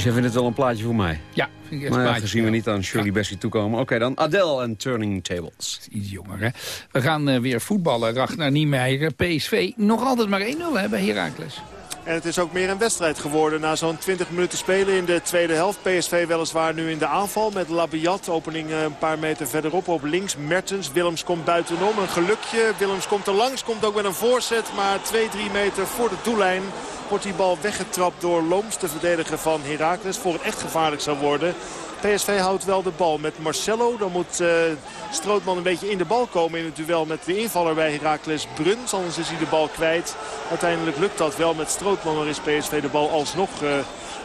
jij vindt het wel een plaatje voor mij? Ja, vind ik echt Maar een ja, plaatje. gezien we niet aan Shirley Bessie toekomen. Oké, dan Adele en Turning Tables. Iets jonger, hè? We gaan eh, weer voetballen. Ragnar Niemeyer, PSV. Nog altijd maar 1-0 hè, bij Heracles. En het is ook meer een wedstrijd geworden na zo'n 20 minuten spelen in de tweede helft. PSV weliswaar nu in de aanval met Labiat. Opening eh, een paar meter verderop op links. Mertens, Willems komt buitenom. Een gelukje. Willems komt er langs. Komt ook met een voorzet. Maar 2-3 meter voor de doellijn wordt die bal weggetrapt door Looms. De verdediger van Heracles. Voor het echt gevaarlijk zou worden. PSV houdt wel de bal met Marcelo. Dan moet eh, Strootman een beetje in de bal komen in het duel met de invaller bij Heracles Bruns. Anders is hij de bal kwijt. Uiteindelijk lukt dat wel met Strootman. Maar is PSV de bal alsnog eh,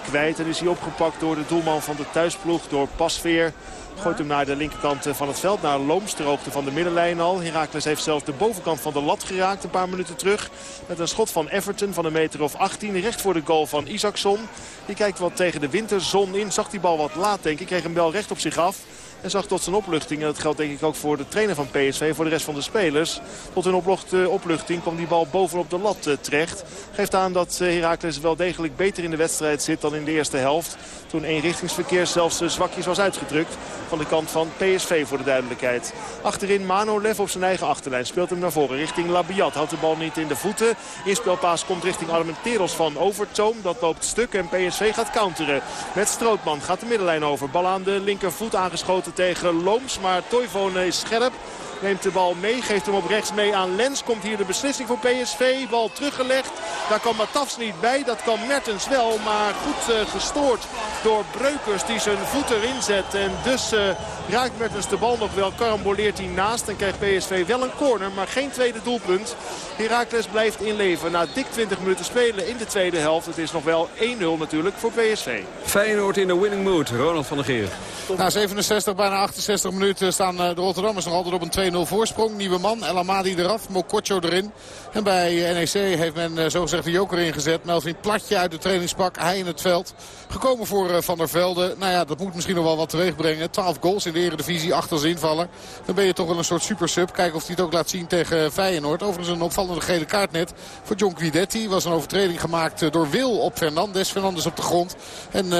kwijt. En is hij opgepakt door de doelman van de thuisploeg, door Pasveer. Gooit hem naar de linkerkant eh, van het veld, naar Looms, ter hoogte van de middenlijn al. Heracles heeft zelfs de bovenkant van de lat geraakt een paar minuten terug. Met een schot van Everton van een meter of 18, recht voor de goal van Isaacson. Die kijkt wat tegen de winterzon in, zag die bal wat laat denk ik, kreeg hem wel recht op zich af. En zag tot zijn opluchting, en dat geldt denk ik ook voor de trainer van PSV, voor de rest van de spelers. Tot hun eh, opluchting kwam die bal bovenop de lat eh, terecht. Geeft aan dat Heracles wel degelijk beter in de wedstrijd zit dan in de eerste helft. Toen eenrichtingsverkeer zelfs zwakjes was uitgedrukt van de kant van PSV voor de duidelijkheid. Achterin Manolev op zijn eigen achterlijn. Speelt hem naar voren richting Labiat. Houdt de bal niet in de voeten. Inspelpaas komt richting Armenteros van Overtoom. Dat loopt stuk en PSV gaat counteren. Met Strootman gaat de middenlijn over. Bal aan de linkervoet aangeschoten tegen Looms. Maar Toivonen is scherp. Neemt de bal mee, geeft hem op rechts mee aan Lens. Komt hier de beslissing voor PSV. Bal teruggelegd. Daar kan Matafs niet bij. Dat kan Mertens wel. Maar goed eh, gestoord door Breukers die zijn voet erin zet. En dus eh, raakt Mertens de bal nog wel. Karamboleert hij naast. En krijgt PSV wel een corner. Maar geen tweede doelpunt. Heracles blijft inleven na dik 20 minuten spelen in de tweede helft. Het is nog wel 1-0 natuurlijk voor PSV. Feyenoord in de winning mood. Ronald van der Geer. Na 67, bijna 68 minuten staan eh, de Rotterdammers nog altijd op een 2-0 2-0 voorsprong. Nieuwe man, El Amadi eraf, Mokotjo erin. En bij NEC heeft men uh, zogezegd de joker ingezet. Melvin Platje uit de trainingspak, hij in het veld. Gekomen voor uh, Van der Velde. Nou ja, dat moet misschien nog wel wat teweeg brengen. 12 goals in de Eredivisie, acht als invaller. Dan ben je toch wel een soort supersub. Kijken of hij het ook laat zien tegen Feyenoord. Overigens een opvallende gele kaart net voor John Guidetti. Was een overtreding gemaakt uh, door Wil op Fernandes. Fernandes op de grond. En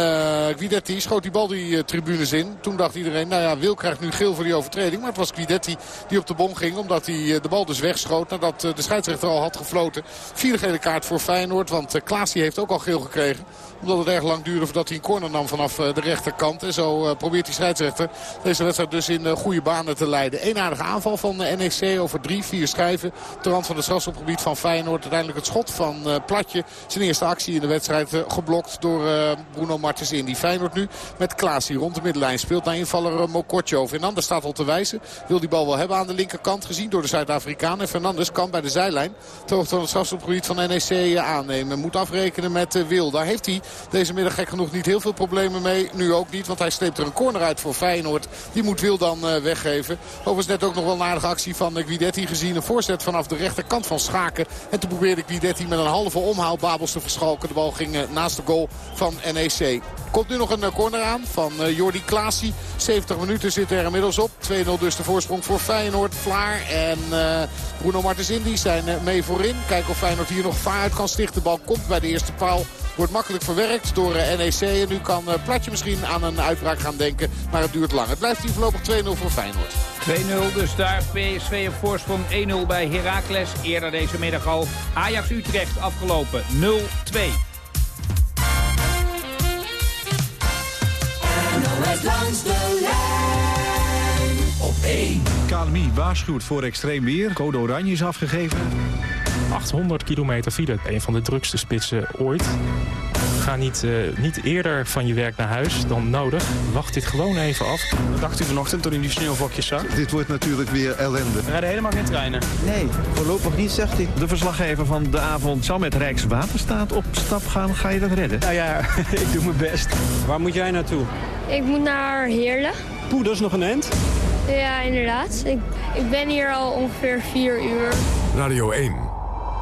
Guidetti schoot die bal die tribunes in. Toen dacht iedereen, nou ja, Wil krijgt nu geel voor die overtreding. Maar het was Guidetti die op de bom ging. Omdat hij de bal dus wegschoot nadat de scheidsrechter al had gefloten. Vierde gele kaart voor Feyenoord. Want Klaas heeft ook al geel gekregen omdat het erg lang duurde voordat hij een corner nam vanaf de rechterkant. En zo probeert die scheidsrechter deze wedstrijd dus in goede banen te leiden. Eenaardige aanval van de NEC over drie, vier schijven. Ter rand van het strafschopgebied van Feyenoord. Uiteindelijk het schot van Platje. Zijn eerste actie in de wedstrijd geblokt door Bruno Martens in. Die Feyenoord nu met Klaas hier rond de middenlijn speelt naar invaller Mokotjo. Fernandes staat al te wijzen. Wil die bal wel hebben aan de linkerkant gezien door de Zuid-Afrikaan. En Fernandes kan bij de zijlijn ter van het strafschopgebied van NEC aannemen. Moet afrekenen met Wil. Daar heeft hij deze middag gek genoeg niet heel veel problemen mee. Nu ook niet, want hij sleept er een corner uit voor Feyenoord. Die moet Wil dan uh, weggeven. Overigens net ook nog wel een aardige actie van uh, Guidetti gezien. Een voorzet vanaf de rechterkant van Schaken. En toen probeerde Guidetti met een halve omhaal Babels te verschalken. De bal ging uh, naast de goal van NEC. Komt nu nog een corner aan van Jordi Klaasie. 70 minuten zit er inmiddels op. 2-0 dus de voorsprong voor Feyenoord. Vlaar en Bruno Martens Indy zijn mee voorin. Kijken of Feyenoord hier nog vaar uit kan stichten. De bal komt bij de eerste paal. Wordt makkelijk verwerkt door NEC. En nu kan Platje misschien aan een uitbraak gaan denken. Maar het duurt lang. Het blijft hier voorlopig 2-0 voor Feyenoord. 2-0 dus daar. PSV op voorsprong 1-0 bij Heracles. Eerder deze middag al. Ajax Utrecht afgelopen 0-2. NOS langs de lijn op 1. KLMI waarschuwt voor extreem weer. Code oranje is afgegeven. 800 kilometer file, een van de drukste spitsen ooit. Ga niet, uh, niet eerder van je werk naar huis dan nodig. Wacht dit gewoon even af. Wat dacht u vanochtend toen u die sneeuwvlokjes zag? Dit wordt natuurlijk weer ellende. Er rijden helemaal geen treinen. Nee, voorlopig niet, zegt hij. De verslaggever van de avond zal met Rijkswaterstaat op stap gaan. Ga je dat redden? Nou ja, [LAUGHS] ik doe mijn best. Waar moet jij naartoe? Ik moet naar Heerlen. Poeh, dat is nog een end. Ja, inderdaad. Ik, ik ben hier al ongeveer vier uur. Radio 1.